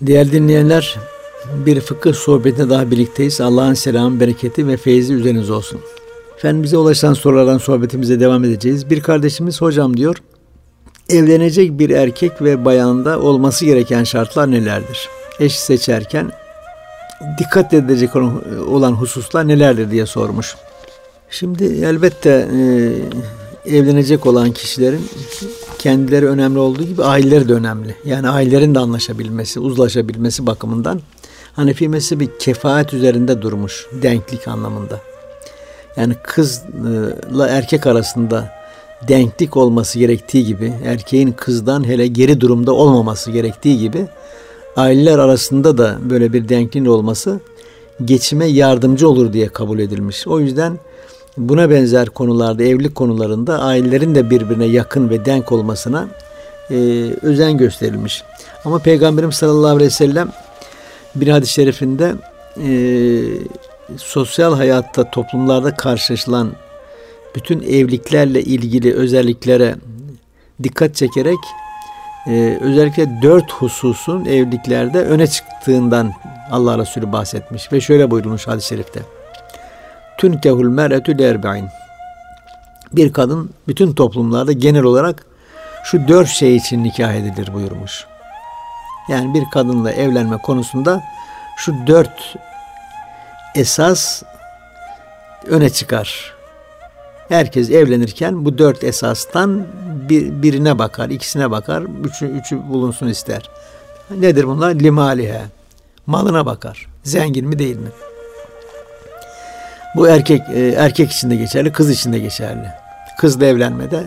Değerli dinleyenler, bir fıkıh sohbetine daha birlikteyiz. Allah'ın selamı, bereketi ve feyzi üzerinize olsun. Efendim bize ulaşan sorulardan sohbetimize devam edeceğiz. Bir kardeşimiz hocam diyor, evlenecek bir erkek ve bayanda olması gereken şartlar nelerdir? Eş seçerken dikkat edilecek olan hususlar nelerdir diye sormuş. Şimdi elbette e, evlenecek olan kişilerin kendileri önemli olduğu gibi aileleri de önemli. Yani ailelerin de anlaşabilmesi, uzlaşabilmesi bakımından Hanefi mezhebi kefaat üzerinde durmuş denklik anlamında. Yani kızla erkek arasında denklik olması gerektiği gibi, erkeğin kızdan hele geri durumda olmaması gerektiği gibi aileler arasında da böyle bir denkliğin olması geçime yardımcı olur diye kabul edilmiş. O yüzden buna benzer konularda, evlilik konularında ailelerin de birbirine yakın ve denk olmasına e, özen gösterilmiş. Ama Peygamberimiz sallallahu aleyhi ve sellem bir hadis-i şerifinde e, sosyal hayatta, toplumlarda karşılaşılan bütün evliliklerle ilgili özelliklere dikkat çekerek e, özellikle dört hususun evliliklerde öne çıktığından Allah Resulü bahsetmiş ve şöyle buyurmuş hadis-i şerifte. Tünkehul mer'etü lerbe'in. Bir kadın bütün toplumlarda genel olarak şu dört şey için nikah edilir buyurmuş. Yani bir kadınla evlenme konusunda şu dört esas öne çıkar. Herkes evlenirken bu dört esastan bir, birine bakar, ikisine bakar, üçü, üçü bulunsun ister. Nedir bunlar? Limalihe. Malına bakar. Zengin mi değil mi? Bu erkek e, erkek için de geçerli, kız için de geçerli. Kızla evlenmede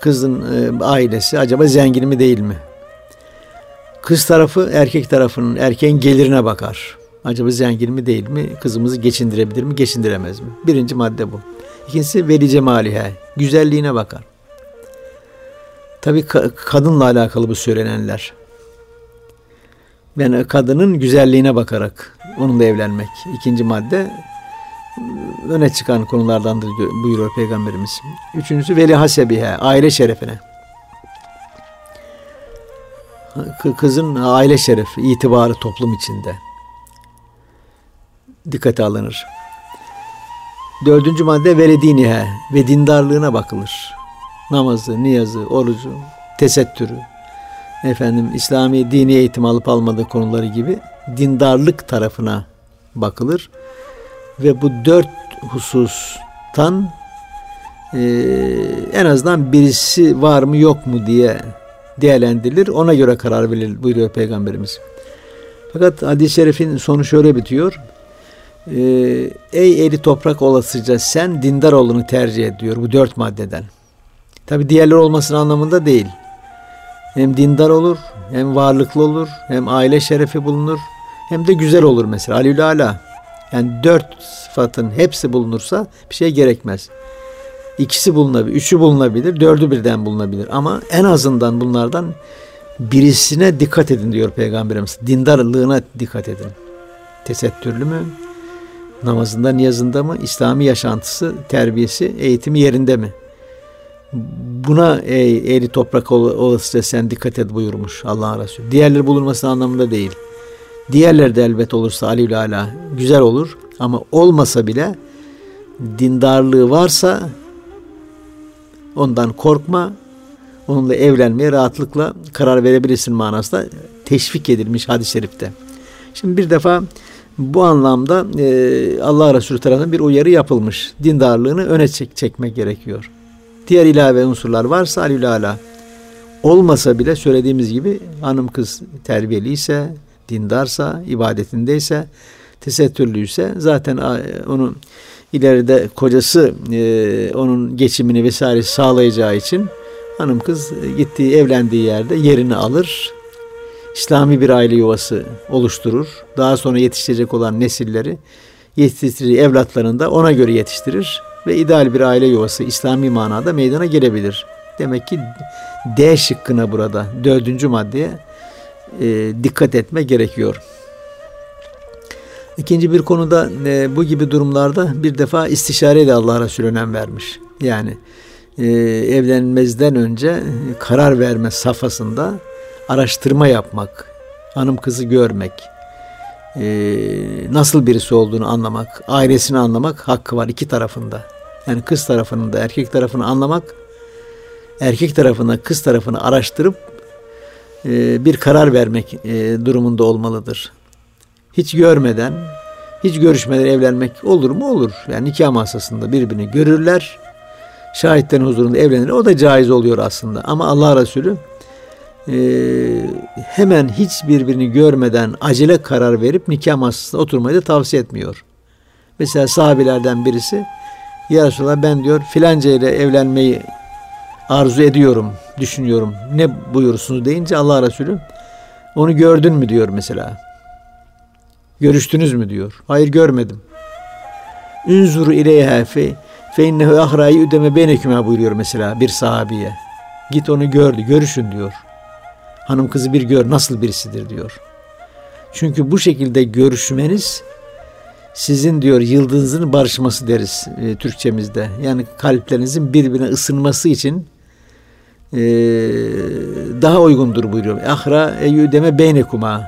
kızın e, ailesi acaba zengin mi değil mi? Kız tarafı erkek tarafının erkeğin gelirine bakar. Acaba zengin mi değil mi? Kızımızı geçindirebilir mi? Geçindiremez mi? Birinci madde bu. İkincisi veli cemalihe. Güzelliğine bakar. Tabi kadınla alakalı bu söylenenler. Yani kadının güzelliğine bakarak onunla evlenmek. İkinci madde öne çıkan konulardandır buyuruyor Peygamberimiz. Üçüncüsü veli hasebihe, aile şerefine. Kızın aile şerefi, itibarı toplum içinde dikkate alınır. Dördüncü madde veledinihe ve dindarlığına bakılır. Namazı, niyazı, orucu, tesettürü, efendim İslami dini eğitim alıp almadığı konuları gibi dindarlık tarafına bakılır. Ve bu dört husustan e, en azından birisi var mı yok mu diye değerlendirilir. Ona göre karar verilir buyuruyor Peygamberimiz. Fakat hadis-i şerifin sonu şöyle bitiyor. Ee, ey eli toprak olasıca sen dindar olunu tercih ediyor bu dört maddeden. Tabi diğerler olmasının anlamında değil. Hem dindar olur, hem varlıklı olur, hem aile şerefi bulunur, hem de güzel olur mesela. Alül ala. Yani dört sıfatın hepsi bulunursa bir şey gerekmez. İkisi bulunabilir, üçü bulunabilir, dördü birden bulunabilir. Ama en azından bunlardan birisine dikkat edin diyor Peygamberimiz. Dindarlığına dikkat edin. Tesettürlü mü? Namazında, niyazında mı? İslami yaşantısı, terbiyesi, eğitimi yerinde mi? Buna ey, eli toprak olasıca sen dikkat et buyurmuş Allah'ın Resulü. Diğerleri bulunması anlamında değil. Diğerleri de elbet olursa Ali Ala güzel olur ama olmasa bile dindarlığı varsa ondan korkma. Onunla evlenmeye rahatlıkla karar verebilirsin manasında teşvik edilmiş hadis-i şerifte. Şimdi bir defa bu anlamda e, Allah Resulü tarafından bir uyarı yapılmış. Dindarlığını öne çek, çekmek gerekiyor. Diğer ilave unsurlar varsa alülala. Olmasa bile söylediğimiz gibi hanım kız terbiyeliyse, dindarsa, ibadetindeyse, tesettürlüyse zaten onu ileride kocası e, onun geçimini vesaire sağlayacağı için hanım kız gittiği evlendiği yerde yerini alır. İslami bir aile yuvası oluşturur. Daha sonra yetiştirecek olan nesilleri yetiştirdiği evlatlarını da ona göre yetiştirir ve ideal bir aile yuvası İslami manada meydana gelebilir. Demek ki D şıkkına burada dördüncü maddeye e, dikkat etme gerekiyor. İkinci bir konuda e, bu gibi durumlarda bir defa istişareye de Allah Resulü önem vermiş. Yani e, evlenmezden önce karar verme safhasında araştırma yapmak, hanım kızı görmek, e, nasıl birisi olduğunu anlamak, ailesini anlamak hakkı var iki tarafında. Yani kız tarafının da erkek tarafını anlamak, erkek tarafına kız tarafını araştırıp e, bir karar vermek e, durumunda olmalıdır. Hiç görmeden, hiç görüşmeden evlenmek olur mu? Olur. Yani nikah masasında birbirini görürler. Şahitlerin huzurunda evlenir. O da caiz oluyor aslında. Ama Allah Resulü e, hemen hiç birbirini görmeden acele karar verip nikah masasında oturmayı da tavsiye etmiyor. Mesela sahabilerden birisi Ya Resulallah ben diyor filanca ile evlenmeyi arzu ediyorum, düşünüyorum. Ne buyursunuz deyince Allah Resulü onu gördün mü diyor mesela. Görüştünüz mü diyor. Hayır görmedim. Ünzuru ileyha fe, fe innehu ahrayi üdeme beyneküme buyuruyor mesela bir sahabiye. Git onu gördü, görüşün diyor. Hanım kızı bir gör nasıl birisidir diyor. Çünkü bu şekilde görüşmeniz sizin diyor yıldızın barışması deriz e, Türkçemizde. Yani kalplerinizin birbirine ısınması için e, daha uygundur buyuruyor. Ahra eyyüdeme beynekuma.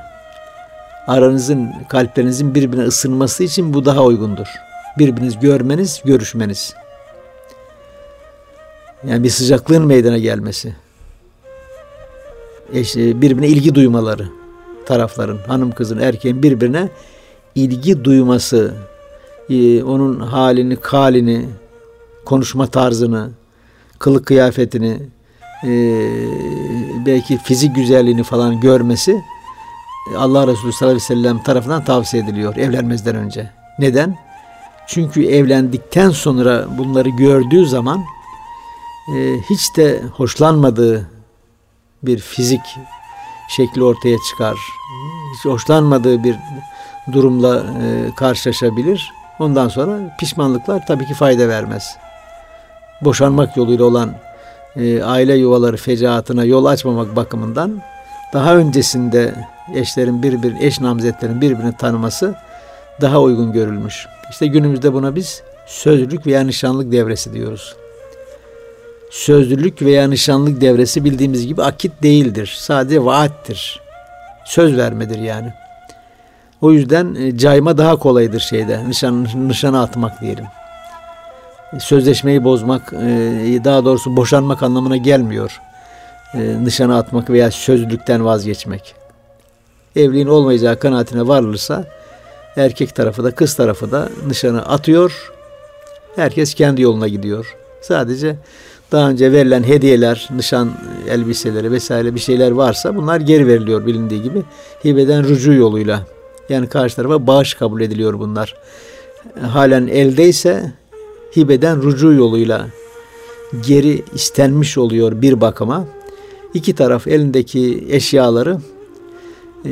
Aranızın, kalplerinizin birbirine ısınması için bu daha uygundur. Birbiriniz görmeniz, görüşmeniz. Yani bir sıcaklığın meydana gelmesi. Eş, birbirine ilgi duymaları tarafların, hanım kızın, erkeğin birbirine ilgi duyması, e, onun halini, kalini, konuşma tarzını, kılık kıyafetini, e, belki fizik güzelliğini falan görmesi Allah Resulü sallallahu aleyhi ve sellem tarafından tavsiye ediliyor evlenmezden önce. Neden? Çünkü evlendikten sonra bunları gördüğü zaman e, hiç de hoşlanmadığı bir fizik şekli ortaya çıkar. Hiç hoşlanmadığı bir durumla e, karşılaşabilir. Ondan sonra pişmanlıklar tabii ki fayda vermez. Boşanmak yoluyla olan e, aile yuvaları fecaatına yol açmamak bakımından daha öncesinde eşlerin birbir eş namzetlerin birbirini tanıması daha uygun görülmüş. İşte günümüzde buna biz sözlülük veya nişanlık devresi diyoruz. Sözlülük veya nişanlık devresi bildiğimiz gibi akit değildir. Sadece vaattir. Söz vermedir yani. O yüzden e, cayma daha kolaydır şeyde. Nişan, nişana atmak diyelim. Sözleşmeyi bozmak, e, daha doğrusu boşanmak anlamına gelmiyor. E, nişana atmak veya sözlülükten vazgeçmek. Evliliğin olmayacağı kanaatine varılırsa erkek tarafı da kız tarafı da nişanı atıyor. Herkes kendi yoluna gidiyor. Sadece daha önce verilen hediyeler, nişan elbiseleri vesaire bir şeyler varsa bunlar geri veriliyor bilindiği gibi. Hibeden rücu yoluyla. Yani karşı tarafa bağış kabul ediliyor bunlar. Halen eldeyse hibeden rücu yoluyla geri istenmiş oluyor bir bakıma. İki taraf elindeki eşyaları e,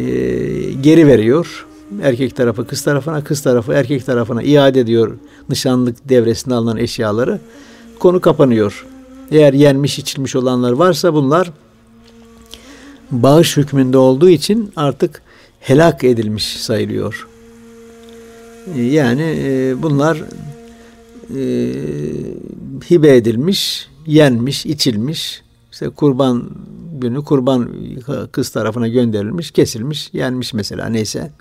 geri veriyor. Erkek tarafı kız tarafına, kız tarafı erkek tarafına iade ediyor nişanlık devresinde alınan eşyaları. Konu kapanıyor. Eğer yenmiş içilmiş olanlar varsa bunlar bağış hükmünde olduğu için artık helak edilmiş sayılıyor. E, yani e, bunlar e, hibe edilmiş, yenmiş, içilmiş. İşte kurban günü kurban kız tarafına gönderilmiş, kesilmiş, yenmiş mesela neyse.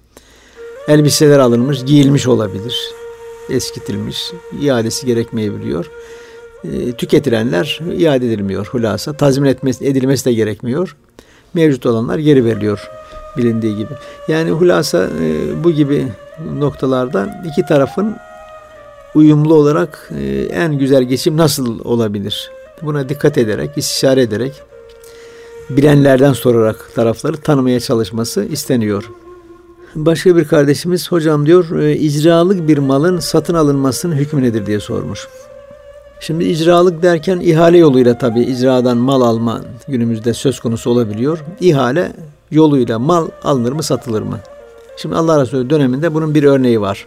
Elbiseler alınmış, giyilmiş olabilir. Eskitilmiş, iadesi gerekmeyebiliyor. E, tüketilenler iade edilmiyor hulasa. Tazmin etmesi, edilmesi de gerekmiyor. Mevcut olanlar geri veriliyor bilindiği gibi. Yani hulasa e, bu gibi noktalarda iki tarafın uyumlu olarak e, en güzel geçim nasıl olabilir? Buna dikkat ederek, istişare ederek, bilenlerden sorarak tarafları tanımaya çalışması isteniyor. Başka bir kardeşimiz hocam diyor e, icralık bir malın satın alınmasının hükmü nedir diye sormuş. Şimdi icralık derken ihale yoluyla tabi icradan mal alma günümüzde söz konusu olabiliyor. İhale yoluyla mal alınır mı satılır mı? Şimdi Allah Resulü döneminde bunun bir örneği var.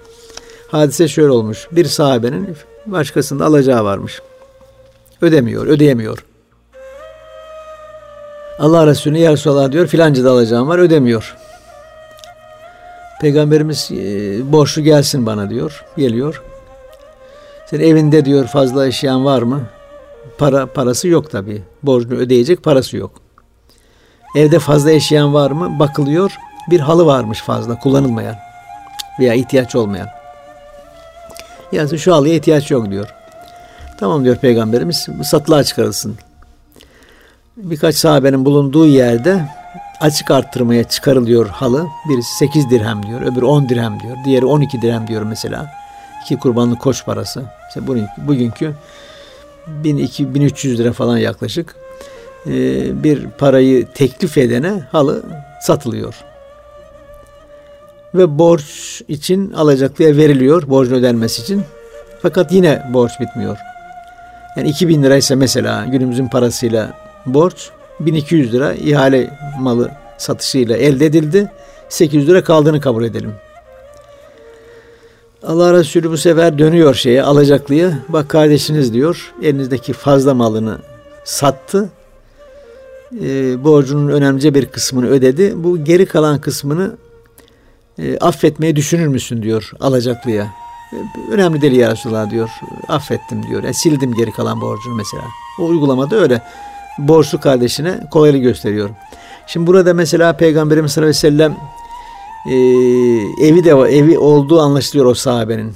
Hadise şöyle olmuş. Bir sahabenin başkasında alacağı varmış. Ödemiyor, ödeyemiyor. Allah Resulü ya Resulallah diyor filanca da alacağım var ödemiyor. Peygamberimiz e, borçlu gelsin bana diyor. Geliyor. Senin evinde diyor fazla eşyan var mı? Para parası yok tabi. Borcunu ödeyecek parası yok. Evde fazla eşyan var mı? Bakılıyor. bir halı varmış fazla kullanılmayan veya ihtiyaç olmayan. Yani şu halıya ihtiyaç yok diyor. Tamam diyor peygamberimiz satılığa çıkarılsın. Birkaç sahabenin bulunduğu yerde açık arttırmaya çıkarılıyor halı. Birisi 8 dirhem diyor, öbürü 10 dirhem diyor. Diğeri 12 dirhem diyor mesela. İki kurbanlık koç parası. İşte bugünkü 1200 lira falan yaklaşık ee, bir parayı teklif edene halı satılıyor. Ve borç için alacaklıya veriliyor borcun ödenmesi için. Fakat yine borç bitmiyor. Yani 2000 liraysa mesela günümüzün parasıyla borç 1200 lira ihale malı satışıyla elde edildi. 800 lira kaldığını kabul edelim. Allah Resulü bu sefer dönüyor şeye alacaklıya. Bak kardeşiniz diyor elinizdeki fazla malını sattı. E, borcunun önemli bir kısmını ödedi. Bu geri kalan kısmını e, affetmeyi düşünür müsün diyor alacaklıya. E, önemli değil ya Resulallah diyor. Affettim diyor. E, sildim geri kalan borcunu mesela. O uygulamada öyle. Borçlu kardeşine kolaylık gösteriyor. Şimdi burada mesela Peygamberimiz sallallahu aleyhi ve sellem e, evi de evi olduğu anlaşılıyor o sahabenin.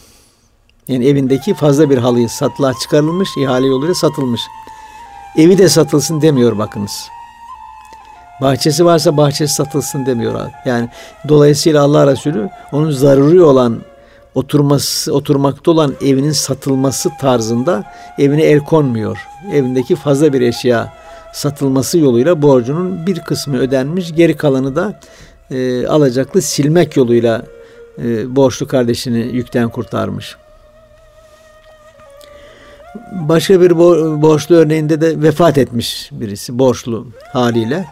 Yani evindeki fazla bir halıyı satılığa çıkarılmış, ihale yoluyla satılmış. Evi de satılsın demiyor bakınız. Bahçesi varsa bahçesi satılsın demiyor. Yani dolayısıyla Allah Resulü onun zaruri olan oturması oturmakta olan evinin satılması tarzında evine el konmuyor. Evindeki fazla bir eşya satılması yoluyla borcunun bir kısmı ödenmiş, geri kalanı da e, alacaklı silmek yoluyla e, borçlu kardeşini yükten kurtarmış. Başka bir borçlu örneğinde de vefat etmiş birisi borçlu haliyle.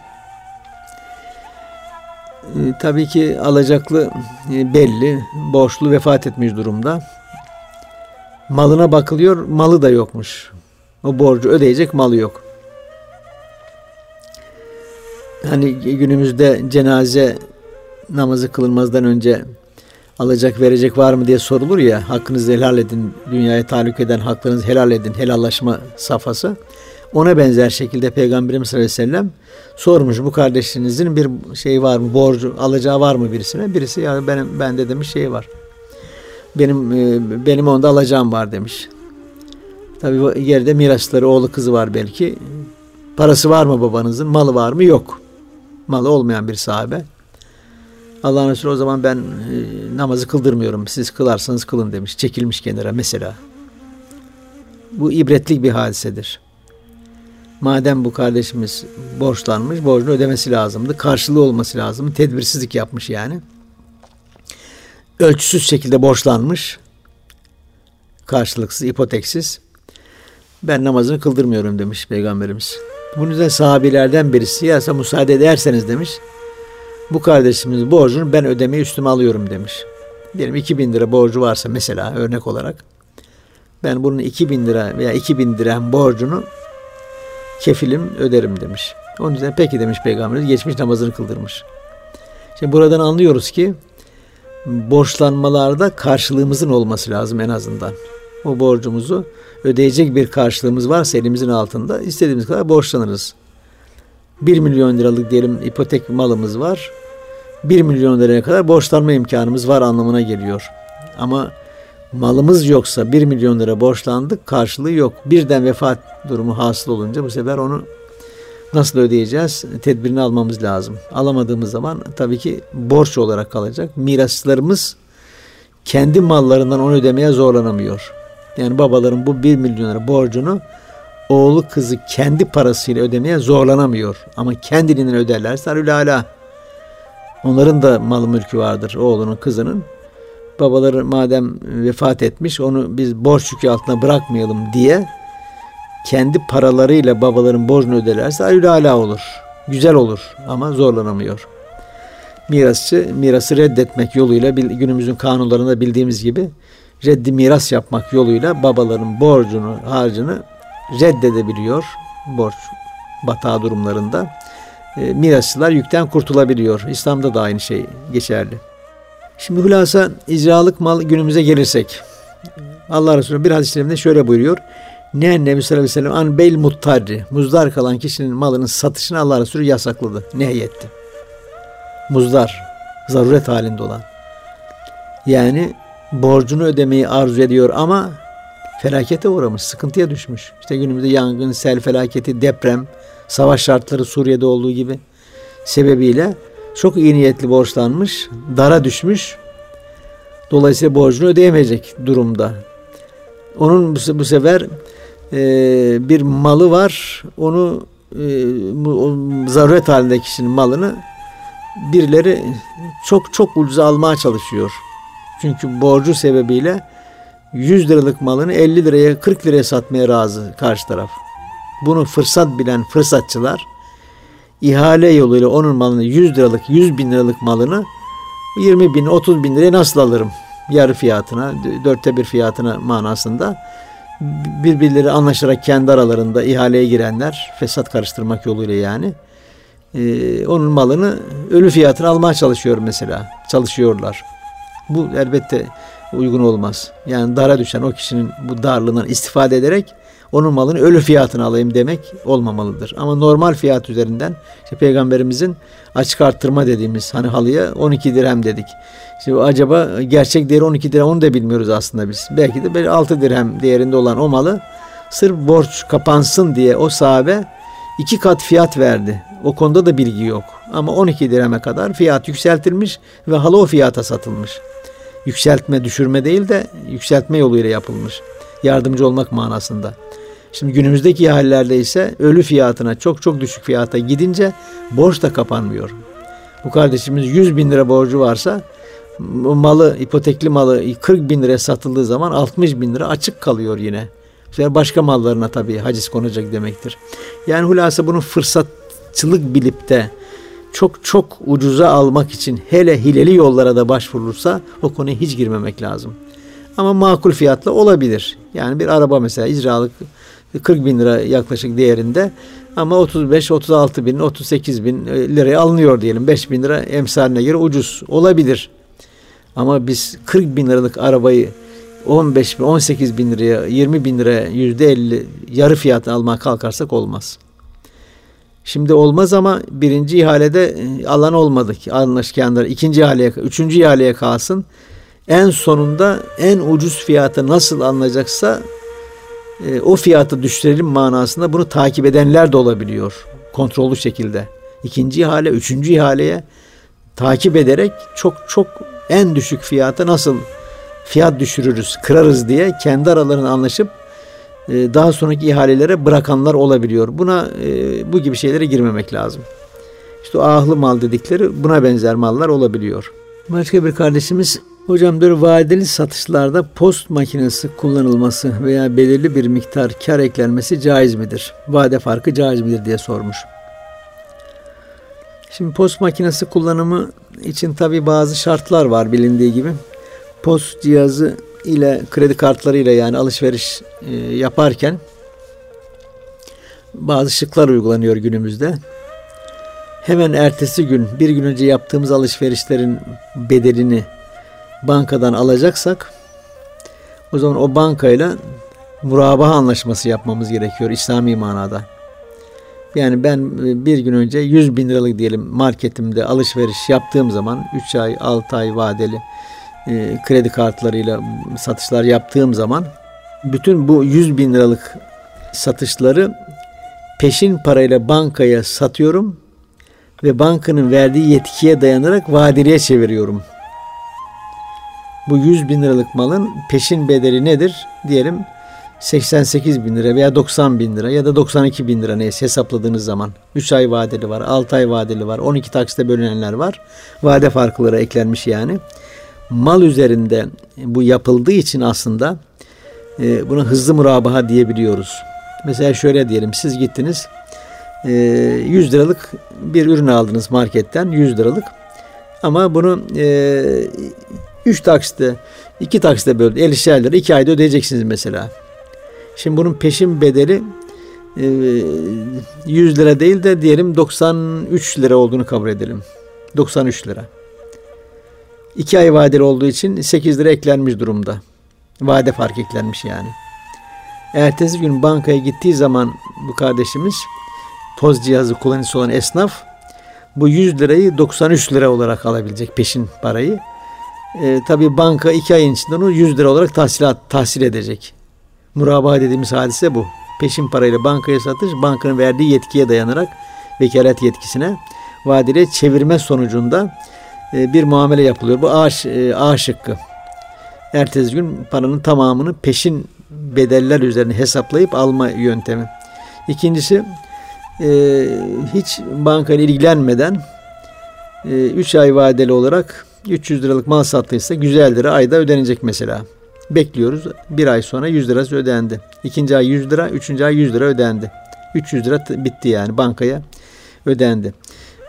E, tabii ki alacaklı e, belli, borçlu vefat etmiş durumda. Malına bakılıyor, malı da yokmuş. O borcu ödeyecek malı yok. Hani günümüzde cenaze namazı kılınmazdan önce alacak verecek var mı diye sorulur ya hakkınızı helal edin dünyaya taluk eden haklarınızı helal edin helallaşma safhası ona benzer şekilde Peygamberimiz sallallahu aleyhi ve sellem sormuş bu kardeşinizin bir şey var mı? Borcu alacağı var mı birisine? Birisi ya benim bende demiş şey var. Benim e, benim onda alacağım var demiş. Tabi yerde mirasları oğlu kızı var belki. Parası var mı babanızın? Malı var mı? Yok. Malı olmayan bir sahabe. Allah Resulü o zaman ben e, namazı kıldırmıyorum. Siz kılarsanız kılın demiş. Çekilmiş kenara mesela. Bu ibretlik bir hadisedir. Madem bu kardeşimiz borçlanmış, borcunu ödemesi lazımdı. Karşılığı olması lazım. Tedbirsizlik yapmış yani. Ölçüsüz şekilde borçlanmış. Karşılıksız, ipoteksiz. Ben namazını kıldırmıyorum demiş Peygamberimiz. Bunun üzerine sahabilerden birisi ya müsaade ederseniz demiş bu kardeşimiz borcunu ben ödemeyi üstüme alıyorum demiş. Diyelim 2000 lira borcu varsa mesela örnek olarak ben bunun 2000 lira veya 2000 dirhem borcunu kefilim öderim demiş. Onun üzerine peki demiş peygamberimiz geçmiş namazını kıldırmış. Şimdi buradan anlıyoruz ki borçlanmalarda karşılığımızın olması lazım en azından. O borcumuzu ödeyecek bir karşılığımız varsa elimizin altında istediğimiz kadar borçlanırız. 1 milyon liralık diyelim ipotek malımız var. 1 milyon liraya kadar borçlanma imkanımız var anlamına geliyor. Ama malımız yoksa 1 milyon lira borçlandık karşılığı yok. Birden vefat durumu hasıl olunca bu sefer onu nasıl ödeyeceğiz? Tedbirini almamız lazım. Alamadığımız zaman tabii ki borç olarak kalacak. Miraslarımız kendi mallarından onu ödemeye zorlanamıyor. Yani babaların bu 1 milyon lira borcunu oğlu kızı kendi parasıyla ödemeye zorlanamıyor. Ama kendiliğinden öderlerse hala onların da malı mülkü vardır oğlunun kızının. Babaları madem vefat etmiş onu biz borç yükü altına bırakmayalım diye kendi paralarıyla babaların borcunu öderlerse hala olur. Güzel olur ama zorlanamıyor. Mirasçı mirası reddetmek yoluyla günümüzün kanunlarında bildiğimiz gibi reddi miras yapmak yoluyla babaların borcunu, harcını reddedebiliyor borç batağı durumlarında. E, mirasçılar yükten kurtulabiliyor. İslam'da da aynı şey geçerli. Şimdi hülasa icralık mal günümüze gelirsek. Allah Resulü bir hadis-i şöyle buyuruyor. Ne Nebi sallallahu aleyhi ve sellem an beyl muttarri. Muzdar kalan kişinin malının satışını Allah Resulü yasakladı. Nehyetti. Muzdar. Zaruret halinde olan. Yani borcunu ödemeyi arzu ediyor ama felakete uğramış, sıkıntıya düşmüş. İşte günümüzde yangın, sel felaketi, deprem, savaş şartları Suriye'de olduğu gibi sebebiyle çok iyi niyetli borçlanmış, dara düşmüş. Dolayısıyla borcunu ödeyemeyecek durumda. Onun bu, sefer e, bir malı var. Onu e, zaruret halinde kişinin malını birileri çok çok ucuza almaya çalışıyor. Çünkü borcu sebebiyle 100 liralık malını 50 liraya 40 liraya satmaya razı karşı taraf. Bunu fırsat bilen fırsatçılar ihale yoluyla onun malını 100 liralık 100 bin liralık malını 20 bin 30 bin liraya nasıl alırım yarı fiyatına dörtte bir fiyatına manasında birbirleri anlaşarak kendi aralarında ihaleye girenler fesat karıştırmak yoluyla yani e, onun malını ölü fiyatına almaya çalışıyor mesela çalışıyorlar. Bu elbette uygun olmaz. Yani dara düşen o kişinin bu darlığından istifade ederek onun malını ölü fiyatına alayım demek olmamalıdır. Ama normal fiyat üzerinden işte peygamberimizin açık arttırma dediğimiz hani halıya 12 dirhem dedik. Şimdi acaba gerçek değeri 12 dirhem onu da bilmiyoruz aslında biz. Belki de böyle 6 dirhem değerinde olan o malı sırf borç kapansın diye o sahabe iki kat fiyat verdi. O konuda da bilgi yok. Ama 12 dirheme kadar fiyat yükseltilmiş ve halı o fiyata satılmış. Yükseltme, düşürme değil de yükseltme yoluyla yapılmış. Yardımcı olmak manasında. Şimdi günümüzdeki hallerde ise ölü fiyatına çok çok düşük fiyata gidince borç da kapanmıyor. Bu kardeşimiz 100 bin lira borcu varsa malı, ipotekli malı 40 bin liraya satıldığı zaman 60 bin lira açık kalıyor yine. İşte başka mallarına tabii haciz konacak demektir. Yani hulasa bunun fırsatçılık bilip de çok çok ucuza almak için hele hileli yollara da başvurulursa o konuya hiç girmemek lazım. Ama makul fiyatla olabilir. Yani bir araba mesela icralık 40 bin lira yaklaşık değerinde ama 35, 36 bin, 38 bin liraya alınıyor diyelim. 5 bin lira emsaline göre ucuz olabilir. Ama biz 40 bin liralık arabayı 15 bin, 18 bin liraya, 20 bin liraya yüzde 50 yarı fiyatını almaya kalkarsak olmaz. Şimdi olmaz ama birinci ihalede e, alan olmadı ki anlaşkenler. ikinci ihaleye, üçüncü ihaleye kalsın. En sonunda en ucuz fiyatı nasıl alınacaksa e, o fiyatı düşürelim manasında bunu takip edenler de olabiliyor. Kontrollü şekilde. İkinci ihale, üçüncü ihaleye takip ederek çok çok en düşük fiyata nasıl fiyat düşürürüz, kırarız diye kendi aralarını anlaşıp e, daha sonraki ihalelere bırakanlar olabiliyor. Buna e, bu gibi şeylere girmemek lazım. İşte ahlı mal dedikleri buna benzer mallar olabiliyor. Başka bir kardeşimiz Hocam diyor vadeli satışlarda post makinesi kullanılması veya belirli bir miktar kar eklenmesi caiz midir? Vade farkı caiz midir diye sormuş. Şimdi post makinesi kullanımı için tabi bazı şartlar var bilindiği gibi. Post cihazı ile kredi kartları ile yani alışveriş e, yaparken bazı şıklar uygulanıyor günümüzde. Hemen ertesi gün bir gün önce yaptığımız alışverişlerin bedelini bankadan alacaksak o zaman o bankayla murabaha anlaşması yapmamız gerekiyor İslami manada. Yani ben e, bir gün önce 100 bin liralık diyelim marketimde alışveriş yaptığım zaman 3 ay 6 ay vadeli e, kredi kartlarıyla satışlar yaptığım zaman bütün bu 100 bin liralık satışları peşin parayla bankaya satıyorum ve bankanın verdiği yetkiye dayanarak vadeliye çeviriyorum bu 100 bin liralık malın peşin bedeli nedir? Diyelim 88 bin lira veya 90 bin lira ya da 92 bin lira neyse hesapladığınız zaman 3 ay vadeli var, 6 ay vadeli var, 12 taksite bölünenler var. Vade farkları eklenmiş yani. Mal üzerinde bu yapıldığı için aslında e, buna hızlı murabaha diyebiliyoruz. Mesela şöyle diyelim siz gittiniz e, 100 liralık bir ürün aldınız marketten 100 liralık ama bunu 3 taksite, 2 taksite böldü. 50'şer lira 2 ayda ödeyeceksiniz mesela. Şimdi bunun peşin bedeli 100 e, lira değil de diyelim 93 lira olduğunu kabul edelim. 93 lira. 2 ay vadeli olduğu için 8 lira eklenmiş durumda. Vade fark eklenmiş yani. Ertesi gün bankaya gittiği zaman bu kardeşimiz poz cihazı kullanıcısı olan esnaf bu 100 lirayı 93 lira olarak alabilecek peşin parayı. E, tabii banka 2 ayın içinde onu 100 lira olarak tahsilat, tahsil edecek. Murabaha dediğimiz hadise bu. Peşin parayla bankaya satış bankanın verdiği yetkiye dayanarak vekalet yetkisine vadeli çevirme sonucunda e, bir muamele yapılıyor. Bu A, e, A şıkkı. Ertesi gün paranın tamamını peşin bedeller üzerine hesaplayıp alma yöntemi. İkincisi e, hiç bankayla ilgilenmeden 3 ay vadeli olarak 300 liralık mal sattıysa güzel lira ayda ödenecek mesela. Bekliyoruz. Bir ay sonra 100 lirası ödendi. İkinci ay 100 lira, üçüncü ay 100 lira ödendi. 300 lira bitti yani bankaya ödendi.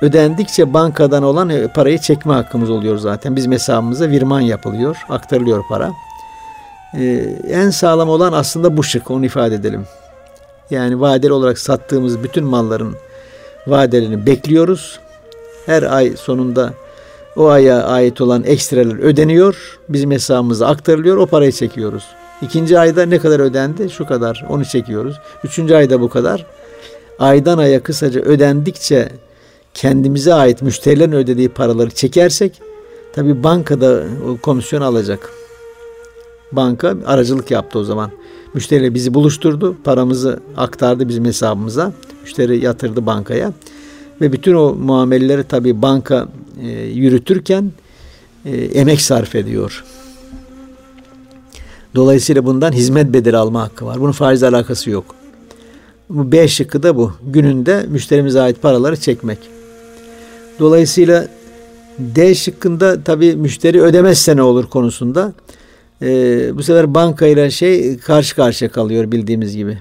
Ödendikçe bankadan olan e, parayı çekme hakkımız oluyor zaten. Bizim hesabımıza virman yapılıyor, aktarılıyor para. Ee, en sağlam olan aslında bu şık, onu ifade edelim. Yani vadeli olarak sattığımız bütün malların vadelerini bekliyoruz. Her ay sonunda o aya ait olan ekstreler ödeniyor. Bizim hesabımıza aktarılıyor. O parayı çekiyoruz. İkinci ayda ne kadar ödendi? Şu kadar. Onu çekiyoruz. Üçüncü ayda bu kadar. Aydan aya kısaca ödendikçe kendimize ait müşterilerin ödediği paraları çekersek tabi bankada komisyon alacak. Banka aracılık yaptı o zaman. Müşteriyle bizi buluşturdu. Paramızı aktardı bizim hesabımıza. Müşteri yatırdı bankaya. Ve bütün o muameleleri tabi banka e, yürütürken e, emek sarf ediyor. Dolayısıyla bundan hizmet bedeli alma hakkı var. Bunun faizle alakası yok. Bu B şıkkı da bu. Gününde müşterimize ait paraları çekmek. Dolayısıyla D şıkkında tabi müşteri ödemezse ne olur konusunda e, bu sefer bankayla şey karşı karşıya kalıyor bildiğimiz gibi.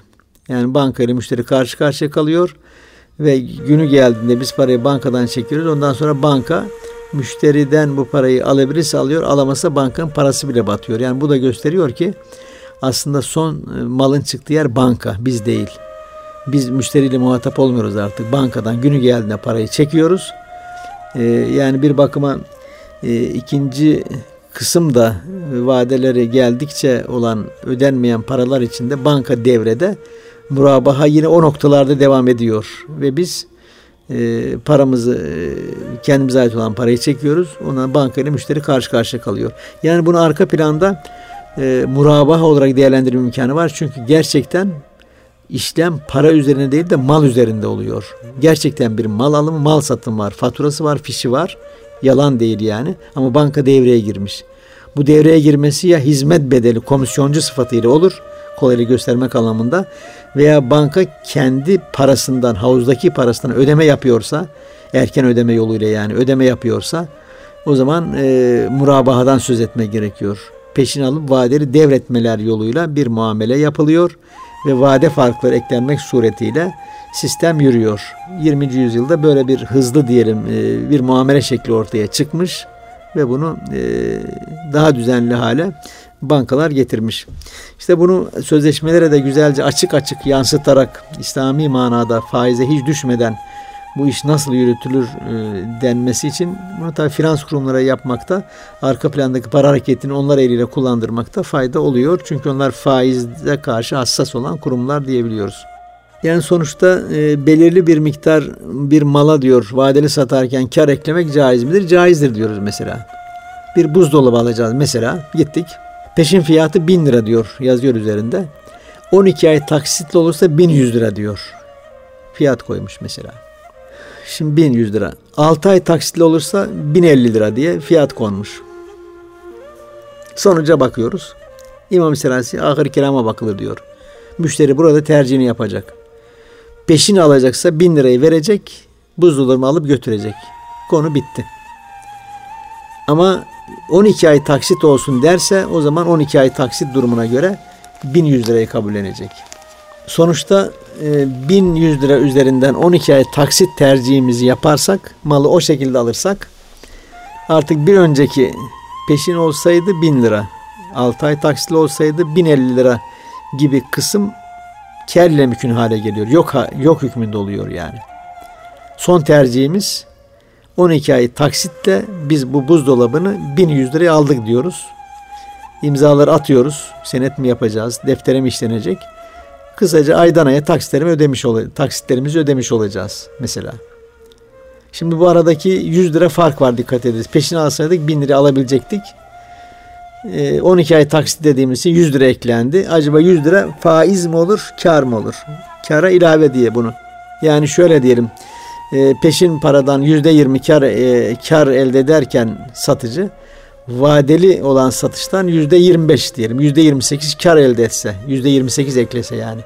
Yani bankayla müşteri karşı karşıya kalıyor ve günü geldiğinde biz parayı bankadan çekiyoruz. Ondan sonra banka müşteriden bu parayı alabilirse alıyor, alamasa bankanın parası bile batıyor. Yani bu da gösteriyor ki aslında son e, malın çıktığı yer banka, biz değil. Biz müşteriyle muhatap olmuyoruz artık. Bankadan günü geldiğinde parayı çekiyoruz. Ee, yani bir bakıma e, ikinci kısım da vadeleri geldikçe olan ödenmeyen paralar içinde banka devrede murabaha yine o noktalarda devam ediyor ve biz e, paramızı e, kendimize ait olan parayı çekiyoruz. Ondan bankayla müşteri karşı karşıya kalıyor. Yani bunu arka planda e, murabaha olarak değerlendirme imkanı var. Çünkü gerçekten işlem para üzerine değil de mal üzerinde oluyor. Gerçekten bir mal alımı, mal satım var. Faturası var, fişi var. Yalan değil yani. Ama banka devreye girmiş. Bu devreye girmesi ya hizmet bedeli komisyoncu sıfatıyla olur kolaylık göstermek anlamında veya banka kendi parasından havuzdaki parasından ödeme yapıyorsa erken ödeme yoluyla yani ödeme yapıyorsa o zaman e, murabahadan söz etmek gerekiyor. Peşin alıp vadeli devretmeler yoluyla bir muamele yapılıyor ve vade farkları eklenmek suretiyle sistem yürüyor. 20. yüzyılda böyle bir hızlı diyelim e, bir muamele şekli ortaya çıkmış ve bunu e, daha düzenli hale bankalar getirmiş. İşte bunu sözleşmelere de güzelce açık açık yansıtarak İslami manada faize hiç düşmeden bu iş nasıl yürütülür e, denmesi için bunu tabi finans kurumlara yapmakta arka plandaki para hareketini onlar eliyle kullandırmakta fayda oluyor. Çünkü onlar faize karşı hassas olan kurumlar diyebiliyoruz. Yani sonuçta e, belirli bir miktar bir mala diyor vadeli satarken kar eklemek caiz midir? Caizdir diyoruz mesela. Bir buzdolabı alacağız mesela gittik Peşin fiyatı 1000 lira diyor yazıyor üzerinde. 12 ay taksitli olursa 1100 lira diyor. Fiyat koymuş mesela. Şimdi 1100 lira. 6 ay taksitli olursa 1050 lira diye fiyat konmuş. Sonuca bakıyoruz. İmam Serasi ahir kirama bakılır diyor. Müşteri burada tercihini yapacak. Peşini alacaksa 1000 lirayı verecek, buzdolabını alıp götürecek. Konu bitti. Ama 12 ay taksit olsun derse o zaman 12 ay taksit durumuna göre 1100 lirayı kabullenecek. Sonuçta 1100 e, lira üzerinden 12 ay taksit tercihimizi yaparsak, malı o şekilde alırsak artık bir önceki peşin olsaydı 1000 lira, 6 ay taksitli olsaydı 1050 lira gibi kısım kelle mümkün hale geliyor. Yok yok hükmünde oluyor yani. Son tercihimiz 12 ay taksitle biz bu buzdolabını 1100 liraya aldık diyoruz. İmzaları atıyoruz. Senet mi yapacağız? Deftere mi işlenecek? Kısaca aydan aya taksitlerimi ödemiş ol taksitlerimizi ödemiş olacağız mesela. Şimdi bu aradaki 100 lira fark var dikkat ediniz. Peşini alsaydık 1000 lira alabilecektik. 12 ee, ay taksit dediğimiz için 100 lira eklendi. Acaba 100 lira faiz mi olur, kar mı olur? Kara ilave diye bunu. Yani şöyle diyelim. E, peşin paradan %20 kar, e, kar elde ederken satıcı vadeli olan satıştan %25 diyelim. %28 kar elde etse. %28 eklese yani.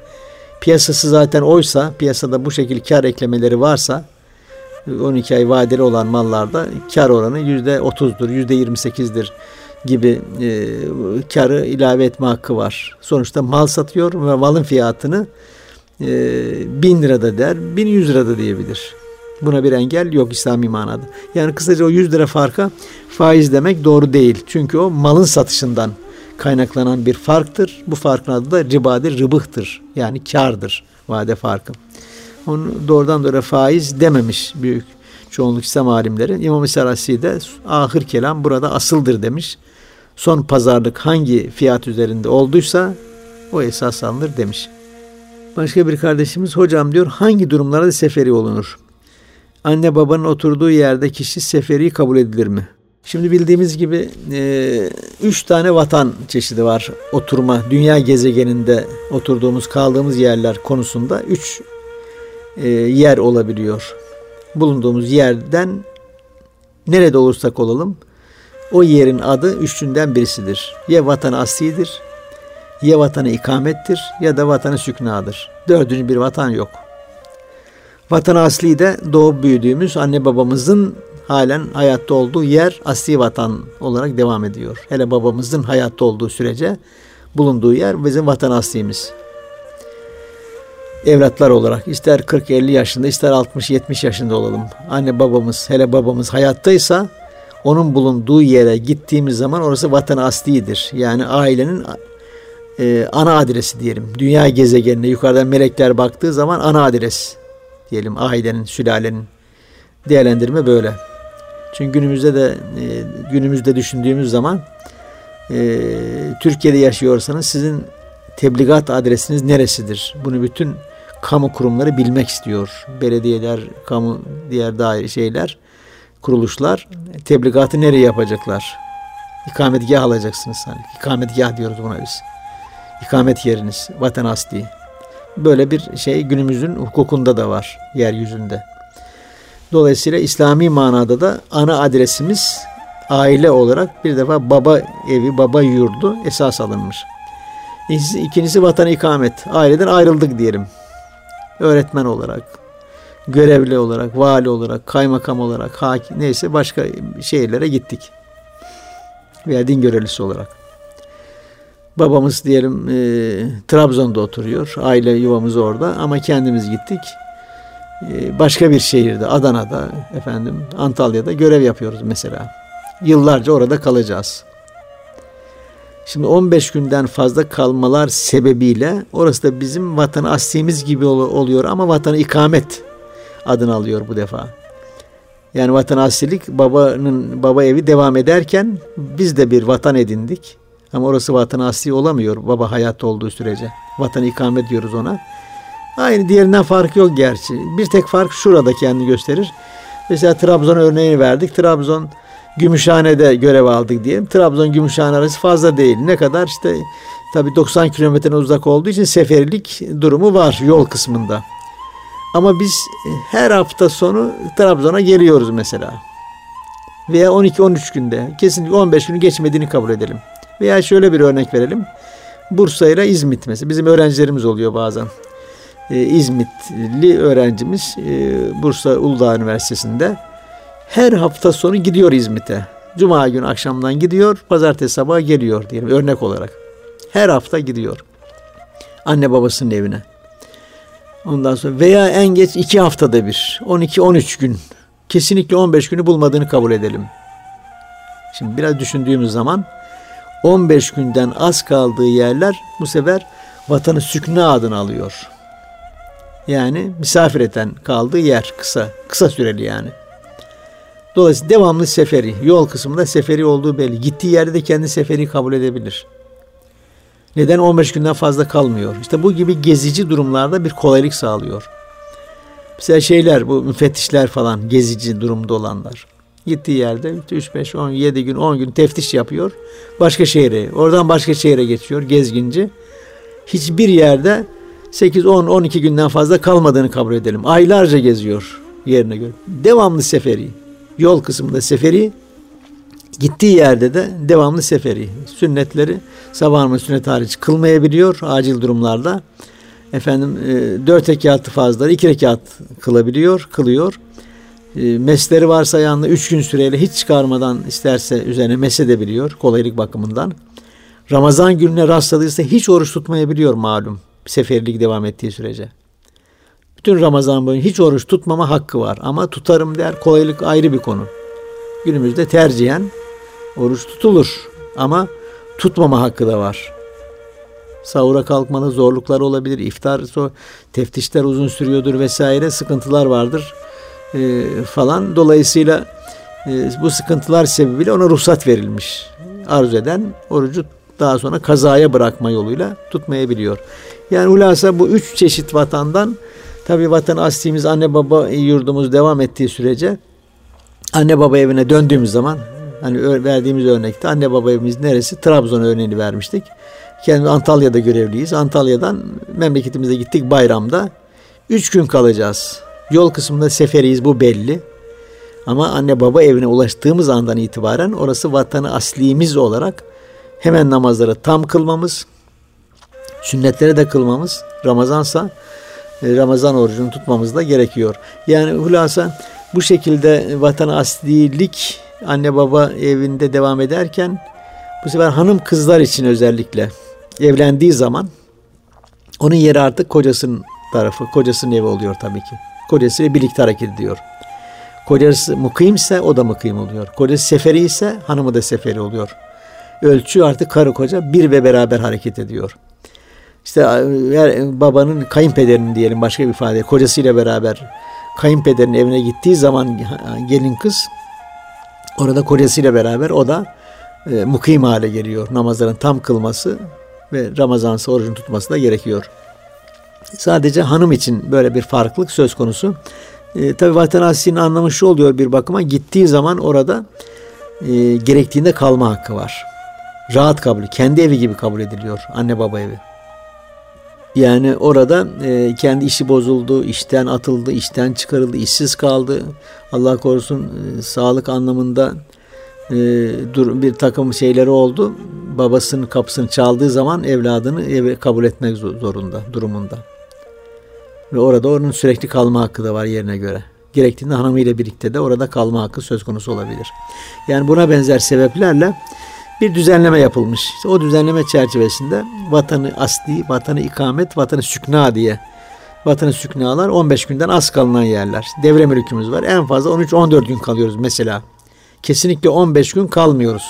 Piyasası zaten oysa, piyasada bu şekilde kar eklemeleri varsa 12 ay vadeli olan mallarda kar oranı %30'dur, %28'dir gibi e, karı ilave etme hakkı var. Sonuçta mal satıyor ve malın fiyatını e, bin lirada der, bin yüz lirada diyebilir. Buna bir engel yok İslami manada. Yani kısaca o 100 lira farka faiz demek doğru değil. Çünkü o malın satışından kaynaklanan bir farktır. Bu farkın adı da ribadır, rıbıhtır. Yani kardır vade farkı. Onu doğrudan doğru faiz dememiş büyük çoğunluk İslam alimleri. İmam-ı Serasi de ahir kelam burada asıldır demiş. Son pazarlık hangi fiyat üzerinde olduysa o esas alınır demiş. Başka bir kardeşimiz hocam diyor hangi durumlarda seferi olunur? Anne babanın oturduğu yerde kişi seferi kabul edilir mi? Şimdi bildiğimiz gibi e, üç tane vatan çeşidi var oturma. Dünya gezegeninde oturduğumuz, kaldığımız yerler konusunda üç e, yer olabiliyor. Bulunduğumuz yerden nerede olursak olalım o yerin adı üçünden birisidir. Ya vatan aslidir, ya vatanı ikamettir ya da vatanı süknadır. Dördüncü bir vatan yok. Vatan asli de doğup büyüdüğümüz anne babamızın halen hayatta olduğu yer asli vatan olarak devam ediyor. Hele babamızın hayatta olduğu sürece bulunduğu yer bizim vatan aslimiz. Evlatlar olarak ister 40-50 yaşında ister 60-70 yaşında olalım. Anne babamız hele babamız hayattaysa onun bulunduğu yere gittiğimiz zaman orası vatan aslidir. Yani ailenin e, ana adresi diyelim. Dünya gezegenine yukarıdan melekler baktığı zaman ana adres diyelim ailenin, sülalenin değerlendirme böyle. Çünkü günümüzde de e, günümüzde düşündüğümüz zaman e, Türkiye'de yaşıyorsanız sizin tebligat adresiniz neresidir? Bunu bütün kamu kurumları bilmek istiyor. Belediyeler, kamu diğer daire şeyler, kuruluşlar tebligatı nereye yapacaklar? İkametgah alacaksınız. Hani ikametgah diyoruz buna biz. İkamet yeriniz, vatan asli. Böyle bir şey günümüzün hukukunda da var yeryüzünde. Dolayısıyla İslami manada da ana adresimiz aile olarak bir defa baba evi, baba yurdu esas alınmış. İkincisi vatan ikamet. Aileden ayrıldık diyelim. Öğretmen olarak, görevli olarak, vali olarak, kaymakam olarak, hakim neyse başka şehirlere gittik. Veya din görevlisi olarak. Babamız diyelim e, Trabzon'da oturuyor. Aile yuvamız orada ama kendimiz gittik. E, başka bir şehirde, Adana'da, efendim Antalya'da görev yapıyoruz mesela. Yıllarca orada kalacağız. Şimdi 15 günden fazla kalmalar sebebiyle orası da bizim vatan aslimiz gibi oluyor ama vatan ikamet adını alıyor bu defa. Yani vatan aslilik babanın baba evi devam ederken biz de bir vatan edindik. Ama orası vatan asli olamıyor baba hayatta olduğu sürece. Vatan ikamet diyoruz ona. Aynı diğerinden fark yok gerçi. Bir tek fark şurada kendini gösterir. Mesela Trabzon örneğini verdik. Trabzon Gümüşhane'de görev aldık diyelim. Trabzon Gümüşhane arası fazla değil. Ne kadar işte tabii 90 kilometre uzak olduğu için seferilik durumu var yol kısmında. Ama biz her hafta sonu Trabzon'a geliyoruz mesela. Veya 12-13 günde. Kesinlikle 15 günü geçmediğini kabul edelim. Veya şöyle bir örnek verelim. Bursa ile İzmit mesela. Bizim öğrencilerimiz oluyor bazen. Ee, İzmitli öğrencimiz e, Bursa Uludağ Üniversitesi'nde her hafta sonu gidiyor İzmit'e. Cuma günü akşamdan gidiyor, pazartesi sabahı geliyor diyelim örnek olarak. Her hafta gidiyor. Anne babasının evine. Ondan sonra veya en geç iki haftada bir, 12-13 gün. Kesinlikle 15 günü bulmadığını kabul edelim. Şimdi biraz düşündüğümüz zaman 15 günden az kaldığı yerler bu sefer vatanı sükne adını alıyor. Yani misafir eden kaldığı yer kısa, kısa süreli yani. Dolayısıyla devamlı seferi, yol kısmında seferi olduğu belli. Gittiği yerde de kendi seferi kabul edebilir. Neden 15 günden fazla kalmıyor? İşte bu gibi gezici durumlarda bir kolaylık sağlıyor. Mesela şeyler bu müfettişler falan gezici durumda olanlar. Gittiği yerde 3, 5, 10, 7 gün, 10 gün teftiş yapıyor. Başka şehre, oradan başka şehre geçiyor gezginci. Hiçbir yerde 8, 10, 12 günden fazla kalmadığını kabul edelim. Aylarca geziyor yerine göre. Devamlı seferi. Yol kısmında seferi. Gittiği yerde de devamlı seferi. Sünnetleri sabah sünnet hariç kılmayabiliyor acil durumlarda. Efendim e, dört rekatı fazla iki rekat kılabiliyor, kılıyor. E, mesleri varsa yanında üç gün süreyle hiç çıkarmadan isterse üzerine mesedebiliyor kolaylık bakımından. Ramazan gününe rastladıysa hiç oruç tutmayabiliyor malum seferlik devam ettiği sürece. Bütün Ramazan boyunca hiç oruç tutmama hakkı var ama tutarım der kolaylık ayrı bir konu. Günümüzde tercihen oruç tutulur ama tutmama hakkı da var. Sahura kalkmanın zorlukları olabilir, iftar teftişler uzun sürüyordur vesaire sıkıntılar vardır e, falan. Dolayısıyla e, bu sıkıntılar sebebiyle ona ruhsat verilmiş. Arzu eden orucu daha sonra kazaya bırakma yoluyla tutmayabiliyor. Yani hulasa bu üç çeşit vatandan tabi vatan aslimiz anne baba yurdumuz devam ettiği sürece anne baba evine döndüğümüz zaman hani verdiğimiz örnekte anne baba evimiz neresi? Trabzon örneğini vermiştik. Kendi Antalya'da görevliyiz. Antalya'dan memleketimize gittik bayramda. Üç gün kalacağız. Yol kısmında seferiyiz bu belli. Ama anne baba evine ulaştığımız andan itibaren orası vatanı aslimiz olarak hemen namazları tam kılmamız, sünnetleri de kılmamız, Ramazansa e, Ramazan orucunu tutmamız da gerekiyor. Yani hulasa bu şekilde vatan aslilik anne baba evinde devam ederken bu sefer hanım kızlar için özellikle evlendiği zaman onun yeri artık kocasının tarafı, kocasının evi oluyor tabii ki. Kocasıyla birlikte hareket ediyor. Kocası mukimse o da mukim oluyor. Kocası seferi ise hanımı da seferi oluyor. Ölçü artık karı koca bir ve beraber hareket ediyor. İşte her babanın kayınpederinin diyelim başka bir ifade kocasıyla beraber kayınpederin evine gittiği zaman gelin kız orada kocasıyla beraber o da e, mukim hale geliyor. Namazların tam kılması ve Ramazansı orucun tutması da gerekiyor. Sadece hanım için böyle bir farklılık söz konusu. E, Tabi vatan aslinin anlamı şu oluyor bir bakıma gittiği zaman orada e, gerektiğinde kalma hakkı var. Rahat kabul, kendi evi gibi kabul ediliyor anne baba evi. Yani orada e, kendi işi bozuldu, işten atıldı, işten çıkarıldı, işsiz kaldı. Allah korusun e, sağlık anlamında e, dur, bir takım şeyleri oldu. Babasının kapısını çaldığı zaman evladını eve kabul etmek zorunda, durumunda. Ve orada onun sürekli kalma hakkı da var yerine göre. Gerektiğinde hanımıyla birlikte de orada kalma hakkı söz konusu olabilir. Yani buna benzer sebeplerle bir düzenleme yapılmış. İşte o düzenleme çerçevesinde vatanı asli, vatanı ikamet, vatanı sükna diye vatanı süknalar 15 günden az kalınan yerler. Devre mülkümüz var. En fazla 13-14 gün kalıyoruz mesela. Kesinlikle 15 gün kalmıyoruz.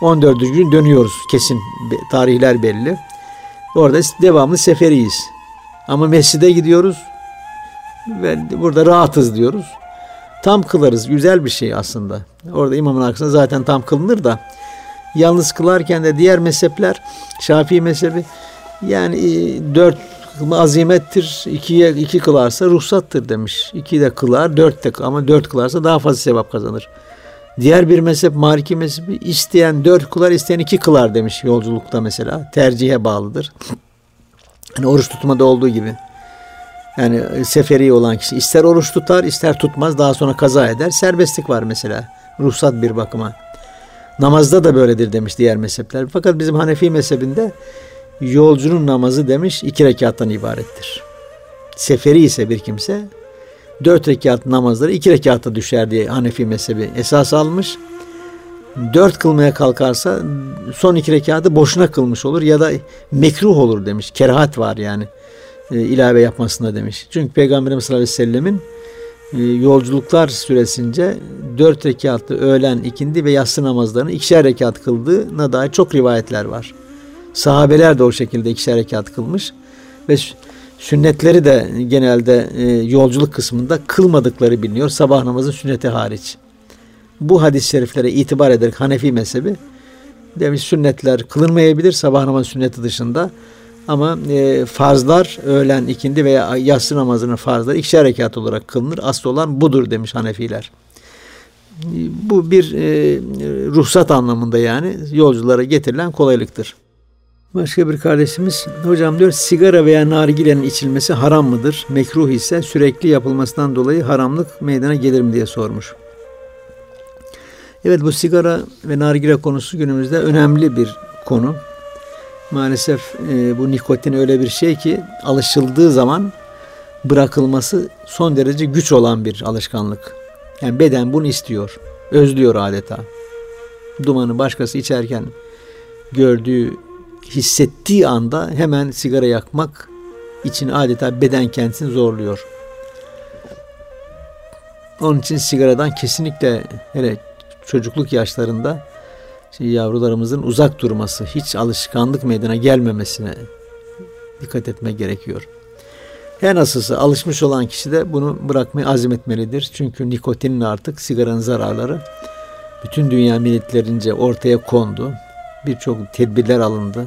14. gün dönüyoruz kesin. Tarihler belli. Orada devamlı seferiyiz. Ama mescide gidiyoruz ve burada rahatız diyoruz. Tam kılarız. Güzel bir şey aslında. Orada imamın arkasında zaten tam kılınır da yalnız kılarken de diğer mezhepler Şafii mezhebi yani e, dört azimettir. ikiye iki kılarsa ruhsattır demiş. İki de kılar, dört de ama dört kılarsa daha fazla sevap kazanır. Diğer bir mezhep Maliki mezhebi isteyen dört kılar isteyen iki kılar demiş yolculukta mesela. Tercihe bağlıdır. Hani oruç tutmada olduğu gibi. Yani seferi olan kişi ister oruç tutar ister tutmaz daha sonra kaza eder. Serbestlik var mesela. Ruhsat bir bakıma. Namazda da böyledir demiş diğer mezhepler. Fakat bizim Hanefi mezhebinde yolcunun namazı demiş iki rekattan ibarettir. Seferi ise bir kimse dört rekat namazları iki rekatta düşer diye Hanefi mezhebi esas almış. Dört kılmaya kalkarsa son iki rekatı boşuna kılmış olur ya da mekruh olur demiş. Kerahat var yani e, ilave yapmasına demiş. Çünkü Peygamberimiz sallallahu aleyhi ve sellemin e, yolculuklar süresince dört rekatlı öğlen, ikindi ve yatsı namazlarını ikişer rekat kıldığına dair çok rivayetler var. Sahabeler de o şekilde ikişer rekat kılmış ve sünnetleri de genelde e, yolculuk kısmında kılmadıkları biliniyor. Sabah namazı sünneti hariç. Bu hadis-i şeriflere itibar ederek Hanefi mezhebi demiş sünnetler kılınmayabilir sabah namazı sünneti dışında Ama e, farzlar öğlen, ikindi veya yatsı namazının farzları ikişer rekat olarak kılınır. Asıl olan budur demiş Hanefiler. Bu bir e, ruhsat anlamında yani yolculara getirilen kolaylıktır. Başka bir kardeşimiz hocam diyor sigara veya nargilenin içilmesi haram mıdır? Mekruh ise sürekli yapılmasından dolayı haramlık meydana gelir mi diye sormuş. Evet bu sigara ve nargile konusu günümüzde önemli bir konu. Maalesef e, bu nikotin öyle bir şey ki alışıldığı zaman bırakılması son derece güç olan bir alışkanlık. Yani beden bunu istiyor, özlüyor adeta. Dumanı başkası içerken gördüğü, hissettiği anda hemen sigara yakmak için adeta beden kendisini zorluyor. Onun için sigaradan kesinlikle hele çocukluk yaşlarında şey, yavrularımızın uzak durması, hiç alışkanlık meydana gelmemesine dikkat etmek gerekiyor. Her nasılsa alışmış olan kişi de bunu bırakmayı azmetmelidir. Çünkü nikotinin artık sigaranın zararları bütün dünya milletlerince ortaya kondu. Birçok tedbirler alındı.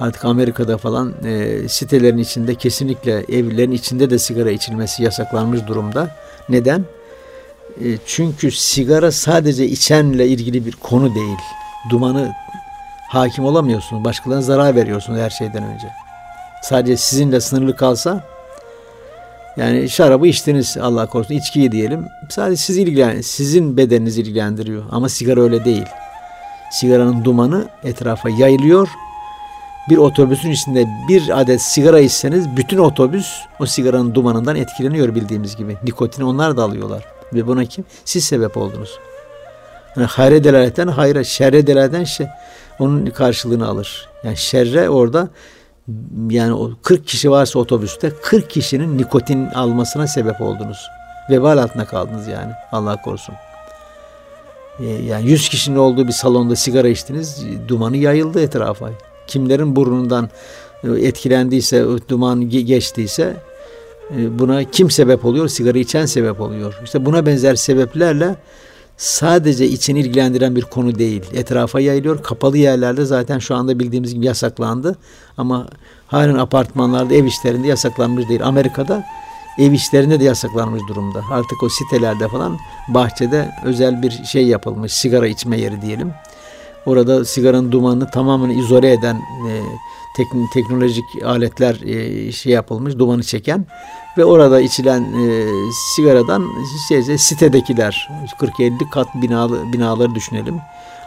Artık Amerika'da falan e, sitelerin içinde kesinlikle evlerin içinde de sigara içilmesi yasaklanmış durumda. Neden? E, çünkü sigara sadece içenle ilgili bir konu değil. Dumanı hakim olamıyorsunuz. Başkalarına zarar veriyorsunuz her şeyden önce. Sadece sizinle sınırlı kalsa yani şarabı içtiniz Allah korusun içkiyi diyelim. Sadece siz ilgilen, sizin bedeniniz ilgilendiriyor. Ama sigara öyle değil. Sigaranın dumanı etrafa yayılıyor. Bir otobüsün içinde bir adet sigara içseniz bütün otobüs o sigaranın dumanından etkileniyor bildiğimiz gibi. Nikotini onlar da alıyorlar. Ve buna kim? Siz sebep oldunuz. Yani hayre delaleten hayra, şerre delaleten şey, onun karşılığını alır. Yani şerre orada yani o 40 kişi varsa otobüste 40 kişinin nikotin almasına sebep oldunuz. Vebal altına kaldınız yani. Allah korusun. Ee, yani 100 kişinin olduğu bir salonda sigara içtiniz. Dumanı yayıldı etrafa. Kimlerin burnundan e, etkilendiyse, duman geçtiyse buna kim sebep oluyor? Sigara içen sebep oluyor. İşte buna benzer sebeplerle sadece için ilgilendiren bir konu değil. Etrafa yayılıyor. Kapalı yerlerde zaten şu anda bildiğimiz gibi yasaklandı. Ama halen apartmanlarda, ev işlerinde yasaklanmış değil. Amerika'da ev işlerinde de yasaklanmış durumda. Artık o sitelerde falan bahçede özel bir şey yapılmış. Sigara içme yeri diyelim. Orada sigaranın dumanını tamamen izole eden e, teknolojik aletler e, şey yapılmış, dumanı çeken ve orada içilen e, sigaradan şey, sitedekiler 40-50 kat binalı, binaları düşünelim.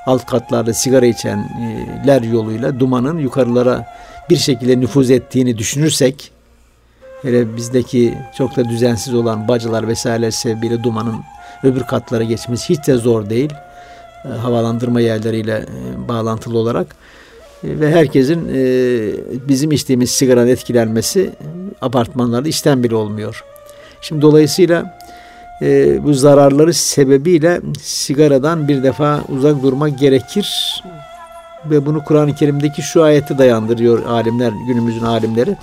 Alt katlarda sigara içenler yoluyla dumanın yukarılara bir şekilde nüfuz ettiğini düşünürsek hele bizdeki çok da düzensiz olan bacılar vesaire sebebiyle dumanın öbür katlara geçmesi hiç de zor değil. E, havalandırma yerleriyle e, bağlantılı olarak ve herkesin e, bizim içtiğimiz sigaranın etkilenmesi apartmanlarda işten bile olmuyor. Şimdi dolayısıyla e, bu zararları sebebiyle sigaradan bir defa uzak durmak gerekir ve bunu Kur'an-ı Kerim'deki şu ayeti dayandırıyor alimler, günümüzün alimleri.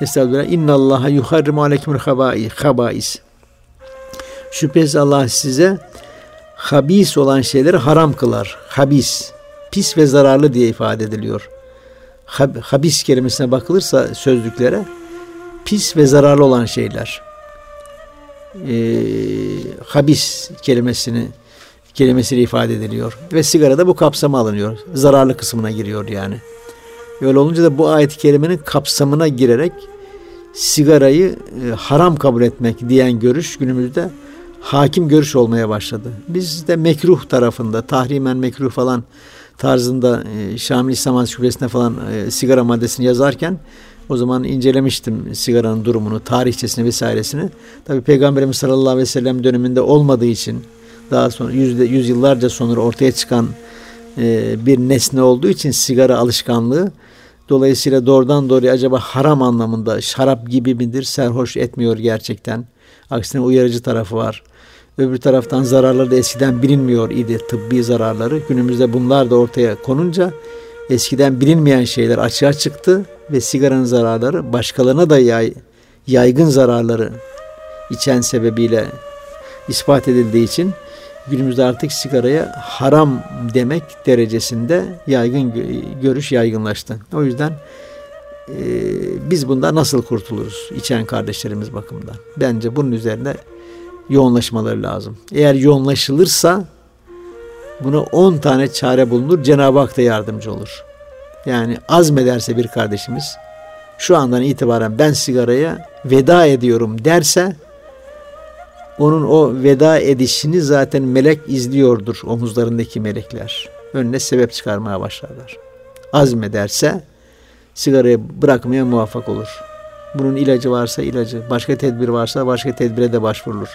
Estağfirullah. İnna Allaha yuharrimu aleykümül habais. Şüphesiz Allah size habis olan şeyleri haram kılar. Habis pis ve zararlı diye ifade ediliyor. Habis kelimesine bakılırsa sözlüklere pis ve zararlı olan şeyler. E, habis kelimesini kelimesiyle ifade ediliyor. Ve sigara da bu kapsama alınıyor. Zararlı kısmına giriyor yani. Öyle olunca da bu ayet-i kerimenin kapsamına girerek sigarayı e, haram kabul etmek diyen görüş günümüzde hakim görüş olmaya başladı. Biz de mekruh tarafında, tahrimen mekruh falan tarzında e, Şamil İslam Ansiklopedisi'nde falan e, sigara maddesini yazarken o zaman incelemiştim sigaranın durumunu, tarihçesini vesairesini. Tabi Peygamberimiz sallallahu aleyhi ve sellem döneminde olmadığı için daha sonra yüzde, yüzyıllarca sonra ortaya çıkan e, bir nesne olduğu için sigara alışkanlığı dolayısıyla doğrudan doğruya acaba haram anlamında şarap gibi midir, serhoş etmiyor gerçekten. Aksine uyarıcı tarafı var. Öbür taraftan zararları eskiden bilinmiyor idi tıbbi zararları. Günümüzde bunlar da ortaya konunca eskiden bilinmeyen şeyler açığa çıktı ve sigaranın zararları başkalarına da yay, yaygın zararları içen sebebiyle ispat edildiği için günümüzde artık sigaraya haram demek derecesinde yaygın görüş yaygınlaştı. O yüzden e, biz bundan nasıl kurtuluruz içen kardeşlerimiz bakımından? Bence bunun üzerine yoğunlaşmaları lazım. Eğer yoğunlaşılırsa buna 10 tane çare bulunur. Cenab-ı Hak da yardımcı olur. Yani azmederse bir kardeşimiz şu andan itibaren ben sigaraya veda ediyorum derse onun o veda edişini zaten melek izliyordur omuzlarındaki melekler. Önüne sebep çıkarmaya başlarlar. Azmederse sigarayı bırakmaya muvaffak olur. Bunun ilacı varsa ilacı, başka tedbir varsa başka tedbire de başvurulur.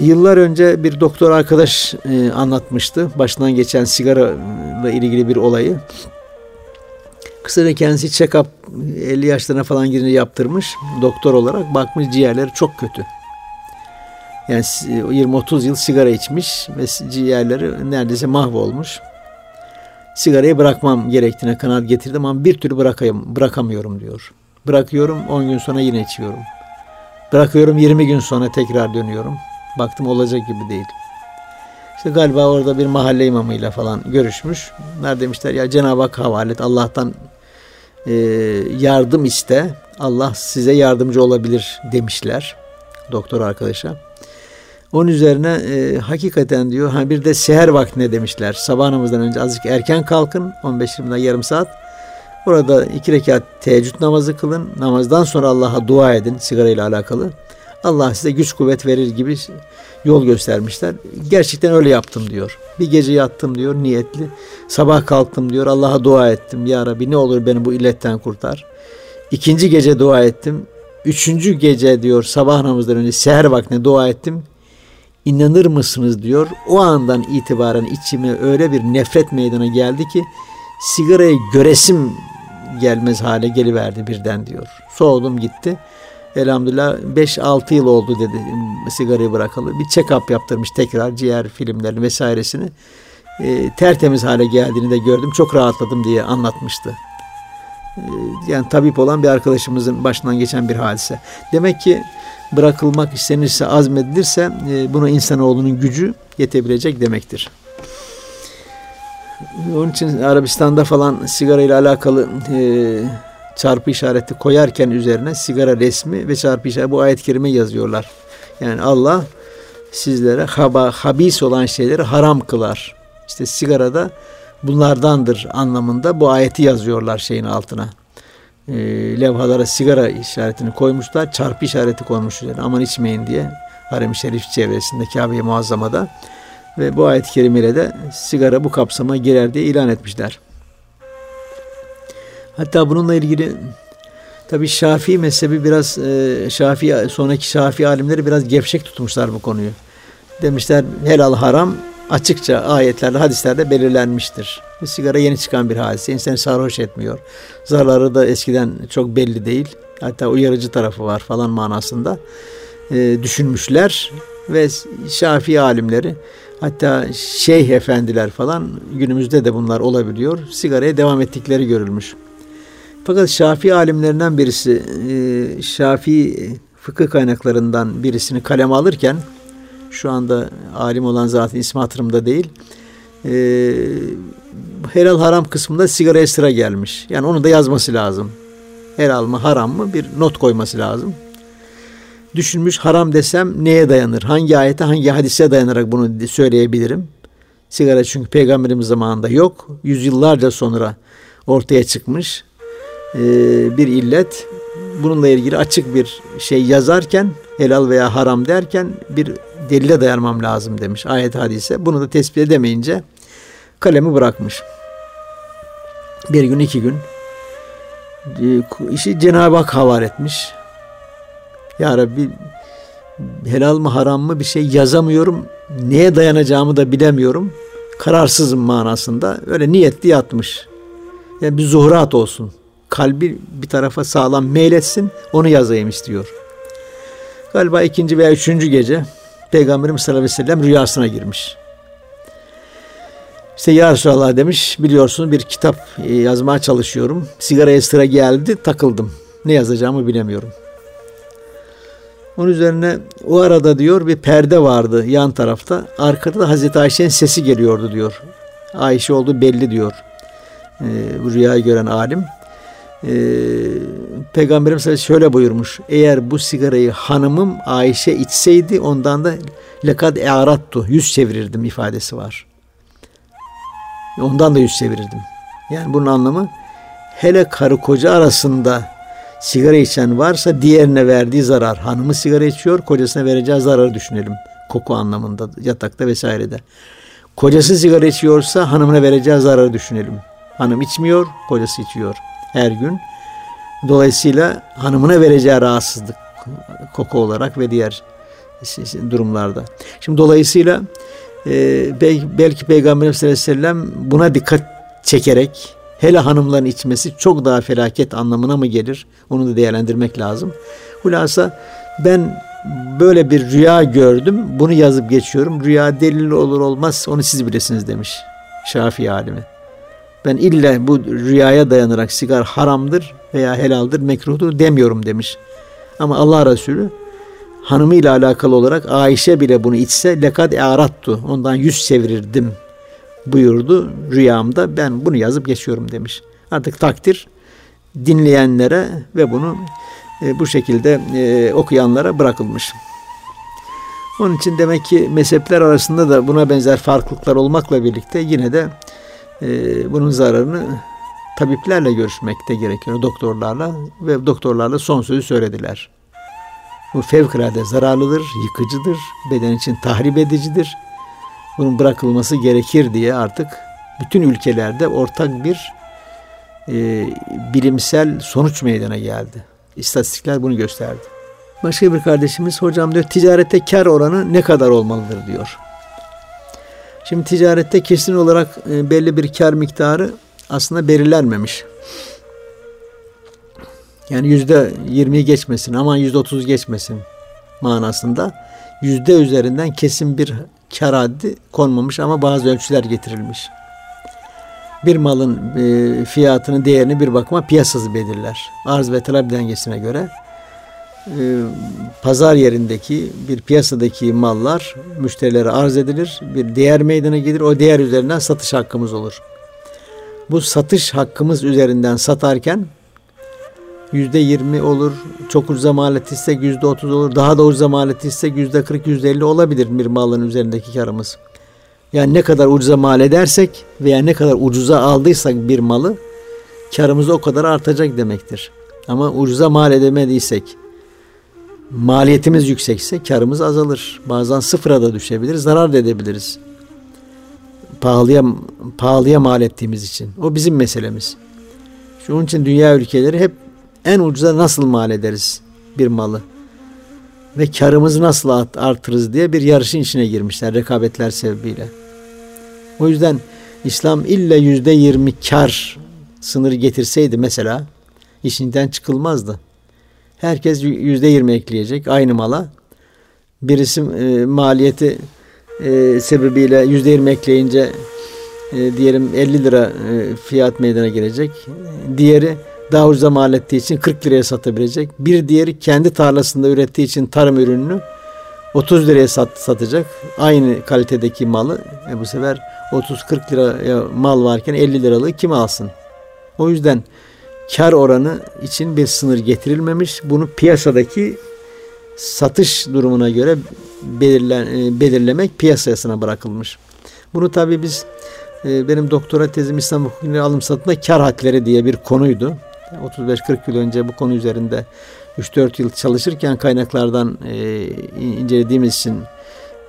Yıllar önce bir doktor arkadaş e, anlatmıştı. Başından geçen sigara ile ilgili bir olayı. Kısaca kendisi check-up 50 yaşlarına falan girince yaptırmış. Doktor olarak bakmış ciğerleri çok kötü. Yani 20-30 yıl sigara içmiş ve ciğerleri neredeyse mahvolmuş. Sigarayı bırakmam gerektiğine kanaat getirdim ama bir türlü bırakayım, bırakamıyorum diyor. Bırakıyorum 10 gün sonra yine içiyorum. Bırakıyorum 20 gün sonra tekrar dönüyorum. Baktım olacak gibi değil. İşte galiba orada bir mahalle imamıyla falan görüşmüş. Bunlar demişler ya Cenab-ı Hak havale et. Allah'tan e, yardım iste. Allah size yardımcı olabilir demişler doktor arkadaşa. Onun üzerine e, hakikaten diyor ha bir de seher vaktine demişler. Sabah namazından önce azıcık erken kalkın 15-20 yarım saat. Orada iki rekat teheccüd namazı kılın. Namazdan sonra Allah'a dua edin sigara ile alakalı. Allah size güç kuvvet verir gibi yol göstermişler. Gerçekten öyle yaptım diyor. Bir gece yattım diyor niyetli. Sabah kalktım diyor Allah'a dua ettim. Ya Rabbi ne olur beni bu illetten kurtar. İkinci gece dua ettim. Üçüncü gece diyor sabah namazından önce seher vaktine dua ettim. İnanır mısınız diyor. O andan itibaren içime öyle bir nefret meydana geldi ki sigarayı göresim gelmez hale geliverdi birden diyor. Soğudum gitti. Elhamdülillah 5-6 yıl oldu dedi sigarayı bırakalı. Bir check-up yaptırmış tekrar ciğer filmlerini vesairesini. E, tertemiz hale geldiğini de gördüm. Çok rahatladım diye anlatmıştı. E, yani tabip olan bir arkadaşımızın başından geçen bir hadise. Demek ki bırakılmak istenirse, azmedilirse e, buna insanoğlunun gücü yetebilecek demektir. Onun için Arabistan'da falan sigara ile alakalı e, çarpı işareti koyarken üzerine sigara resmi ve çarpı işareti bu ayet-i kerime yazıyorlar. Yani Allah sizlere haba, habis olan şeyleri haram kılar. İşte sigarada bunlardandır anlamında bu ayeti yazıyorlar şeyin altına. E, levhalara sigara işaretini koymuşlar. Çarpı işareti koymuş üzerine. Aman içmeyin diye. Harem-i Şerif çevresinde Kabe-i Muazzama'da. Ve bu ayet-i kerimeyle de sigara bu kapsama girer diye ilan etmişler. Hatta bununla ilgili tabi Şafii mezhebi biraz e, Şafii sonraki Şafii alimleri biraz gevşek tutmuşlar bu konuyu. Demişler helal haram açıkça ayetlerle hadislerde belirlenmiştir. Sigara yeni çıkan bir hadise. İnsanı sarhoş etmiyor. Zararı da eskiden çok belli değil. Hatta uyarıcı tarafı var falan manasında e, düşünmüşler ve Şafii alimleri hatta şeyh efendiler falan günümüzde de bunlar olabiliyor. Sigaraya devam ettikleri görülmüş. Fakat Şafii alimlerinden birisi e, Şafii fıkıh kaynaklarından birisini kaleme alırken şu anda alim olan zaten ismi hatırımda değil. E, helal haram kısmında sigaraya sıra gelmiş. Yani onu da yazması lazım. Helal mı haram mı bir not koyması lazım. Düşünmüş haram desem neye dayanır? Hangi ayete hangi hadise dayanarak bunu söyleyebilirim? Sigara çünkü peygamberimiz zamanında yok. Yüzyıllarca sonra ortaya çıkmış ee, bir illet. Bununla ilgili açık bir şey yazarken helal veya haram derken bir delile dayanmam lazım demiş ayet hadise. Bunu da tespit edemeyince kalemi bırakmış. Bir gün iki gün e, işi Cenab-ı Hak havale etmiş. Ya Rabbi helal mı haram mı bir şey yazamıyorum. Neye dayanacağımı da bilemiyorum. Kararsızım manasında. Öyle niyetli yatmış. Yani bir zuhurat olsun. Kalbi bir tarafa sağlam meyletsin. Onu yazayım istiyor. Galiba ikinci veya üçüncü gece Peygamberimiz sallallahu aleyhi ve sellem rüyasına girmiş. İşte ya Resulallah demiş biliyorsunuz bir kitap e, yazmaya çalışıyorum. Sigaraya sıra geldi takıldım. Ne yazacağımı bilemiyorum. Onun üzerine o arada diyor bir perde vardı yan tarafta. Arkada da Hazreti Ayşe'nin sesi geliyordu diyor. Ayşe olduğu belli diyor. E, bu rüyayı gören alim. E, Peygamberimiz şöyle buyurmuş. Eğer bu sigarayı hanımım Ayşe içseydi ondan da lekad e'arattu yüz çevirirdim ifadesi var. Ondan da yüz çevirirdim. Yani bunun anlamı hele karı koca arasında sigara içen varsa diğerine verdiği zarar. Hanımı sigara içiyor, kocasına vereceği zararı düşünelim. Koku anlamında, yatakta vesairede. Kocası sigara içiyorsa hanımına vereceği zararı düşünelim. Hanım içmiyor, kocası içiyor her gün. Dolayısıyla hanımına vereceği rahatsızlık koku olarak ve diğer durumlarda. Şimdi dolayısıyla e, belki Peygamberimiz sallallahu aleyhi ve sellem buna dikkat çekerek hele hanımların içmesi çok daha felaket anlamına mı gelir? Onu da değerlendirmek lazım. Hulasa ben böyle bir rüya gördüm. Bunu yazıp geçiyorum. Rüya delil olur olmaz onu siz bilesiniz demiş Şafii alimi. Ben illa bu rüyaya dayanarak sigar haramdır veya helaldir, mekruhtur demiyorum demiş. Ama Allah Resulü hanımıyla alakalı olarak Ayşe bile bunu içse lekad e'arattu. Ondan yüz çevirirdim buyurdu rüyamda. Ben bunu yazıp geçiyorum demiş. Artık takdir dinleyenlere ve bunu e, bu şekilde e, okuyanlara bırakılmış. Onun için demek ki mezhepler arasında da buna benzer farklılıklar olmakla birlikte yine de bunun zararını tabiplerle görüşmekte gerekiyor, doktorlarla ve doktorlarla son sözü söylediler. Bu fevkalade zararlıdır, yıkıcıdır, beden için tahrip edicidir. Bunun bırakılması gerekir diye artık bütün ülkelerde ortak bir e, bilimsel sonuç meydana geldi. İstatistikler bunu gösterdi. Başka bir kardeşimiz hocam diyor ticarette kar oranı ne kadar olmalıdır diyor. Şimdi ticarette kesin olarak e, belli bir kar miktarı aslında belirlenmemiş. Yani yüzde yirmiyi geçmesin ama yüzde otuz geçmesin manasında yüzde üzerinden kesin bir kar haddi konmamış ama bazı ölçüler getirilmiş. Bir malın e, fiyatını, değerini bir bakıma piyasası belirler. Arz ve talep dengesine göre e, pazar yerindeki bir piyasadaki mallar müşterilere arz edilir. Bir değer meydana gelir. O değer üzerinden satış hakkımız olur. Bu satış hakkımız üzerinden satarken yüzde yirmi olur. Çok ucuza mal ettiysek yüzde otuz olur. Daha da ucuza mal ettiysek yüzde kırk, yüzde elli olabilir bir malın üzerindeki karımız. Yani ne kadar ucuza mal edersek veya ne kadar ucuza aldıysak bir malı karımız o kadar artacak demektir. Ama ucuza mal edemediysek maliyetimiz yüksekse karımız azalır. Bazen sıfıra da düşebilir, zarar da edebiliriz. Pahalıya, pahalıya mal ettiğimiz için. O bizim meselemiz. Şunun için dünya ülkeleri hep en ucuza nasıl mal ederiz bir malı ve karımızı nasıl artırırız diye bir yarışın içine girmişler rekabetler sebebiyle. O yüzden İslam illa yüzde yirmi kar sınırı getirseydi mesela işinden çıkılmazdı. Herkes yüzde yirmi ekleyecek aynı mala. Birisi e, maliyeti e, sebebiyle yüzde yirmi ekleyince e, diyelim 50 lira e, fiyat meydana gelecek. Diğeri daha ucuza mal ettiği için 40 liraya satabilecek. Bir diğeri kendi tarlasında ürettiği için tarım ürününü 30 liraya sat, satacak. Aynı kalitedeki malı e bu sefer 30-40 liraya mal varken 50 liralığı kim alsın? O yüzden kar oranı için bir sınır getirilmemiş. Bunu piyasadaki satış durumuna göre belirlen, e, belirlemek piyasasına bırakılmış. Bunu tabii biz e, benim doktora tezim İslam hukukuna alım satımda kar hakları diye bir konuydu. 35-40 yıl önce bu konu üzerinde 3-4 yıl çalışırken kaynaklardan e, incelediğimiz için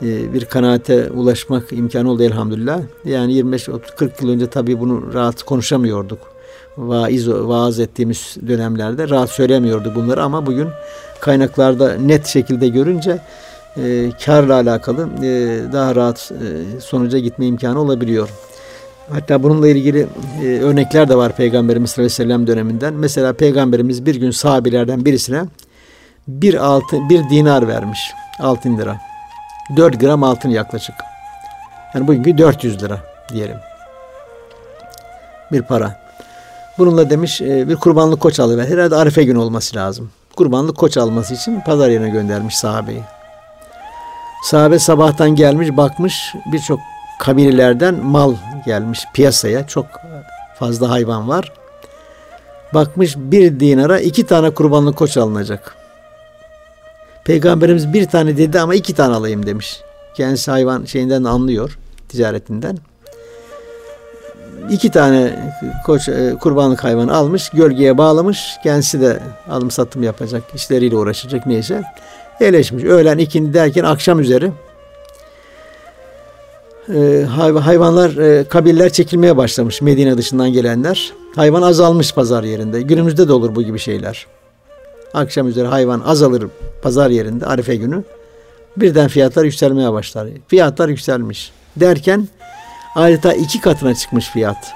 e, bir kanaate ulaşmak imkanı oldu elhamdülillah. Yani 25-40 yıl önce tabii bunu rahat konuşamıyorduk. Vaiz, vaaz ettiğimiz dönemlerde rahat söylemiyordu bunları ama bugün kaynaklarda net şekilde görünce e, karla alakalı e, daha rahat e, sonuca gitme imkanı olabiliyor. Hatta bununla ilgili e, örnekler de var Peygamberimiz sallallahu döneminden. Mesela Peygamberimiz bir gün sahabilerden birisine bir altın bir dinar vermiş. Altın lira. 4 gram altın yaklaşık. Yani bugünkü 400 lira diyelim. Bir para. Bununla demiş e, bir kurbanlık koç alıver. Herhalde Arife gün olması lazım. Kurbanlık koç alması için pazar yerine göndermiş sahabeyi. Sahabe sabahtan gelmiş bakmış birçok kabilelerden mal gelmiş piyasaya. Çok fazla hayvan var. Bakmış bir dinara iki tane kurbanlık koç alınacak. Peygamberimiz bir tane dedi ama iki tane alayım demiş. Kendisi hayvan şeyinden anlıyor, ticaretinden. İki tane koç e, kurbanlık hayvan almış, gölgeye bağlamış. Kendisi de alım satım yapacak, işleriyle uğraşacak neyse. Eleşmiş. Öğlen ikindi derken akşam üzeri e, hayvanlar, e, kabiller çekilmeye başlamış Medine dışından gelenler. Hayvan azalmış pazar yerinde. Günümüzde de olur bu gibi şeyler. Akşam üzeri hayvan azalır pazar yerinde Arife günü. Birden fiyatlar yükselmeye başlar. Fiyatlar yükselmiş. Derken adeta iki katına çıkmış fiyat.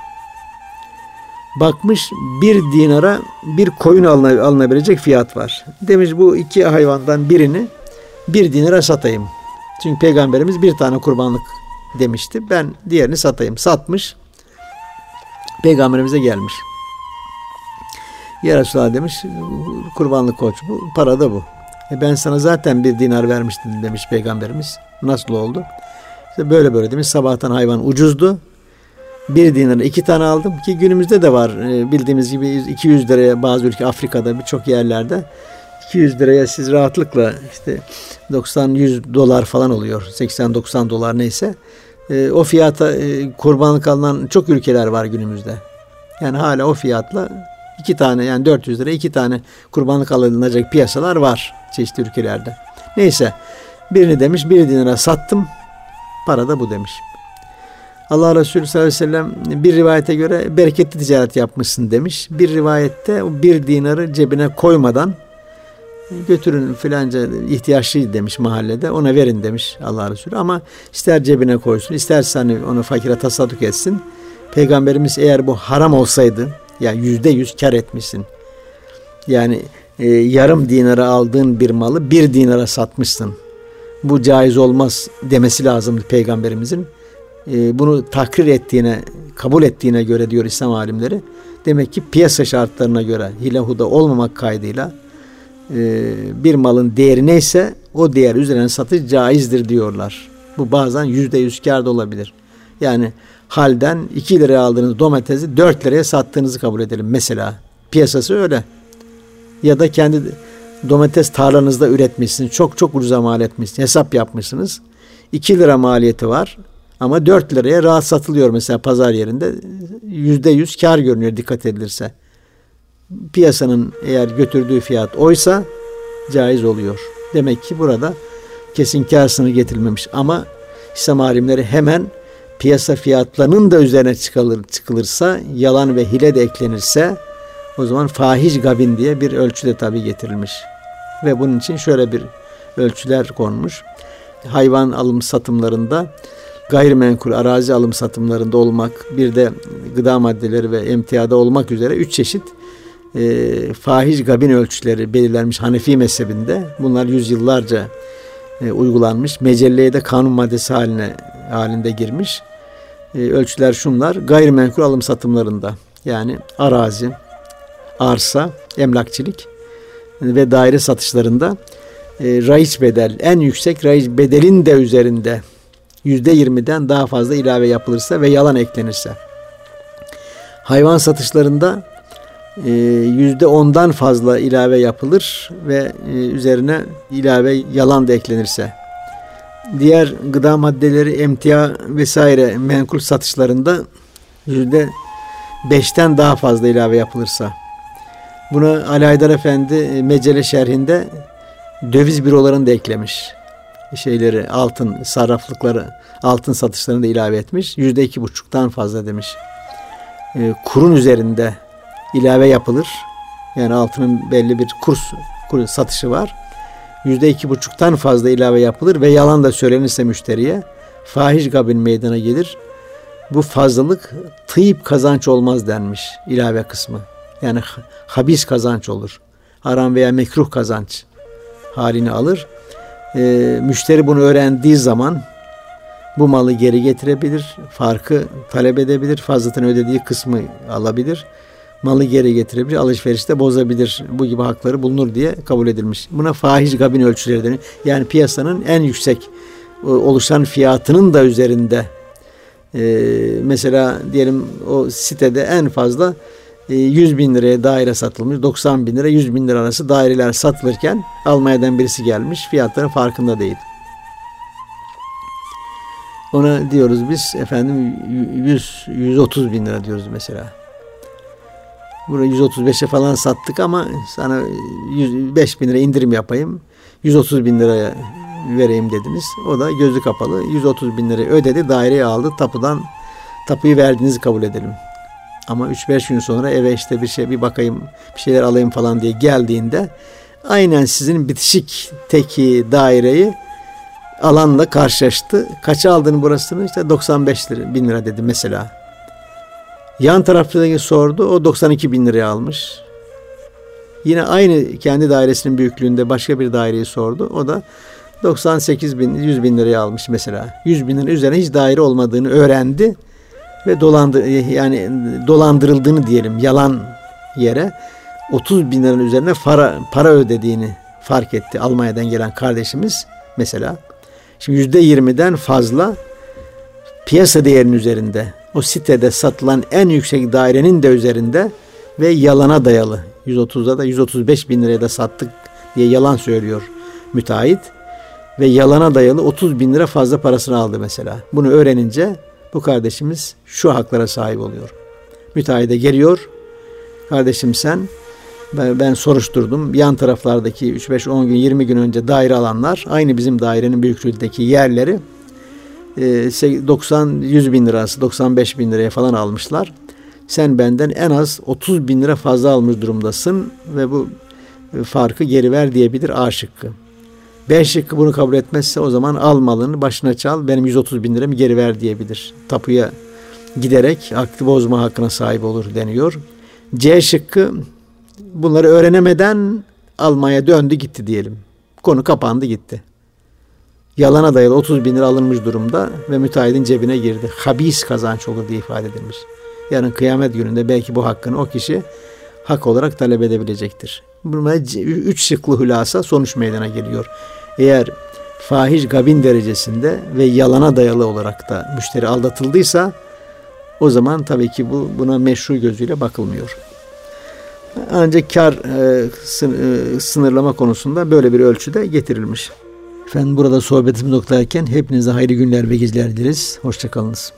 Bakmış bir dinara bir koyun alınabilecek fiyat var. Demiş bu iki hayvandan birini bir dinara satayım. Çünkü peygamberimiz bir tane kurbanlık demişti. Ben diğerini satayım. Satmış. Peygamberimize gelmiş. Ya Resulallah demiş kurbanlık koç bu. Para da bu. E ben sana zaten bir dinar vermiştim demiş peygamberimiz. Nasıl oldu? İşte böyle böyle demiş. Sabahtan hayvan ucuzdu. Bir dinara iki tane aldım ki günümüzde de var. E, bildiğimiz gibi 200 liraya bazı ülke Afrika'da birçok yerlerde 200 liraya siz rahatlıkla işte 90-100 dolar falan oluyor. 80-90 dolar neyse. E, o fiyata e, kurbanlık alınan çok ülkeler var günümüzde. Yani hala o fiyatla iki tane yani 400 lira iki tane kurbanlık alınacak piyasalar var çeşitli ülkelerde. Neyse birini demiş bir dinara sattım para da bu demiş. Allah Resulü sallallahu aleyhi ve sellem bir rivayete göre bereketli ticaret yapmışsın demiş. Bir rivayette bir dinarı cebine koymadan götürün filanca ihtiyaçlı demiş mahallede ona verin demiş Allah Resulü ama ister cebine koysun isterse hani onu fakire tasadduk etsin. Peygamberimiz eğer bu haram olsaydı yani yüzde yüz kar etmişsin. Yani e, yarım dinara aldığın bir malı bir dinara satmışsın. Bu caiz olmaz demesi lazımdı peygamberimizin. E, bunu takrir ettiğine, kabul ettiğine göre diyor İslam alimleri. Demek ki piyasa şartlarına göre hilahuda olmamak kaydıyla e, bir malın değeri neyse o değer üzerine satış caizdir diyorlar. Bu bazen yüzde yüz kar da olabilir. Yani halden 2 liraya aldığınız domatesi 4 liraya sattığınızı kabul edelim mesela. Piyasası öyle. Ya da kendi domates tarlanızda üretmişsiniz. Çok çok ucuza mal etmişsiniz. Hesap yapmışsınız. 2 lira maliyeti var. Ama 4 liraya rahat satılıyor mesela pazar yerinde. %100 kar görünüyor dikkat edilirse. Piyasanın eğer götürdüğü fiyat oysa caiz oluyor. Demek ki burada kesin kar sınırı getirilmemiş. Ama İslam alimleri hemen piyasa fiyatlarının da üzerine çıkılır, çıkılırsa, yalan ve hile de eklenirse o zaman fahiş gabin diye bir ölçü de tabi getirilmiş. Ve bunun için şöyle bir ölçüler konmuş. Hayvan alım satımlarında gayrimenkul arazi alım satımlarında olmak, bir de gıda maddeleri ve emtiyada olmak üzere üç çeşit e, fahiş gabin ölçüleri belirlenmiş Hanefi mezhebinde. Bunlar yüzyıllarca e, uygulanmış. Mecelleye de kanun maddesi haline halinde girmiş. E, ölçüler şunlar. Gayrimenkul alım satımlarında yani arazi, arsa, emlakçılık ve daire satışlarında e, raiç bedel, en yüksek raiç bedelin de üzerinde yüzde yirmiden daha fazla ilave yapılırsa ve yalan eklenirse. Hayvan satışlarında e, yüzde ondan fazla ilave yapılır ve e, üzerine ilave yalan da eklenirse diğer gıda maddeleri, emtia vesaire menkul satışlarında yüzde beşten daha fazla ilave yapılırsa buna Ali Haydar Efendi e, Mecele şerhinde döviz bürolarını da eklemiş. Şeyleri altın sarraflıkları altın satışlarını da ilave etmiş. Yüzde iki buçuktan fazla demiş. E, kurun üzerinde ilave yapılır. Yani altının belli bir kurs, kurs satışı var yüzde iki buçuktan fazla ilave yapılır ve yalan da söylenirse müşteriye fahiş kabin meydana gelir. Bu fazlalık tıyıp kazanç olmaz denmiş ilave kısmı. Yani habis kazanç olur. Haram veya mekruh kazanç halini alır. E, müşteri bunu öğrendiği zaman bu malı geri getirebilir, farkı talep edebilir, fazlasını ödediği kısmı alabilir malı geri getirebilir, alışverişte bozabilir. Bu gibi hakları bulunur diye kabul edilmiş. Buna fahiş gabin ölçüleri deniyor. Yani piyasanın en yüksek e, oluşan fiyatının da üzerinde e, mesela diyelim o sitede en fazla 100 e, bin liraya daire satılmış. 90 bin lira 100 bin lira arası daireler satılırken Almanya'dan birisi gelmiş. Fiyatların farkında değil. Ona diyoruz biz efendim 100 130 bin lira diyoruz mesela. Bunu 135'e falan sattık ama sana 105 bin lira indirim yapayım. 130 bin liraya vereyim dediniz. O da gözü kapalı 130 bin lira ödedi daireyi aldı tapudan tapuyu verdiğinizi kabul edelim. Ama 3-5 gün sonra eve işte bir şey bir bakayım bir şeyler alayım falan diye geldiğinde aynen sizin bitişik teki daireyi alanla karşılaştı. Kaça aldın burasını? İşte 95 lira, bin lira dedi mesela. Yan taraftaki sordu. O 92 bin liraya almış. Yine aynı kendi dairesinin büyüklüğünde başka bir daireyi sordu. O da 98 bin, 100 bin liraya almış mesela. 100 binin üzerine hiç daire olmadığını öğrendi ve dolandı yani dolandırıldığını diyelim yalan yere 30 bin liranın üzerine para para ödediğini fark etti Almanya'dan gelen kardeşimiz mesela. Şimdi yüzde yirmiden fazla piyasa değerinin üzerinde o sitede satılan en yüksek dairenin de üzerinde ve yalana dayalı 130'a da 135 bin liraya da sattık diye yalan söylüyor müteahhit ve yalana dayalı 30 bin lira fazla parasını aldı mesela. Bunu öğrenince bu kardeşimiz şu haklara sahip oluyor. Müteahhide geliyor. Kardeşim sen ben, soruşturdum. Yan taraflardaki 3-5-10 gün 20 gün önce daire alanlar aynı bizim dairenin büyüklüğündeki yerleri 90-100 bin lirası 95 bin liraya falan almışlar. Sen benden en az 30 bin lira fazla almış durumdasın ve bu farkı geri ver diyebilir A şıkkı. B şıkkı bunu kabul etmezse o zaman al malını başına çal benim 130 bin liramı geri ver diyebilir. Tapuya giderek aklı bozma hakkına sahip olur deniyor. C şıkkı bunları öğrenemeden almaya döndü gitti diyelim. Konu kapandı gitti. Yalana dayalı 30 bin lira alınmış durumda ve müteahhidin cebine girdi. Habis kazanç olur diye ifade edilmiş. Yarın kıyamet gününde belki bu hakkını o kişi hak olarak talep edebilecektir. Buna üç şıklı hülasa sonuç meydana geliyor. Eğer fahiş gabin derecesinde ve yalana dayalı olarak da müşteri aldatıldıysa o zaman tabii ki bu buna meşru gözüyle bakılmıyor. Ancak kar e, e, sınırlama konusunda böyle bir ölçüde getirilmiş. Efendim burada sohbetimiz noktadayken hepinize hayırlı günler ve geceler dileriz. Hoşçakalınız.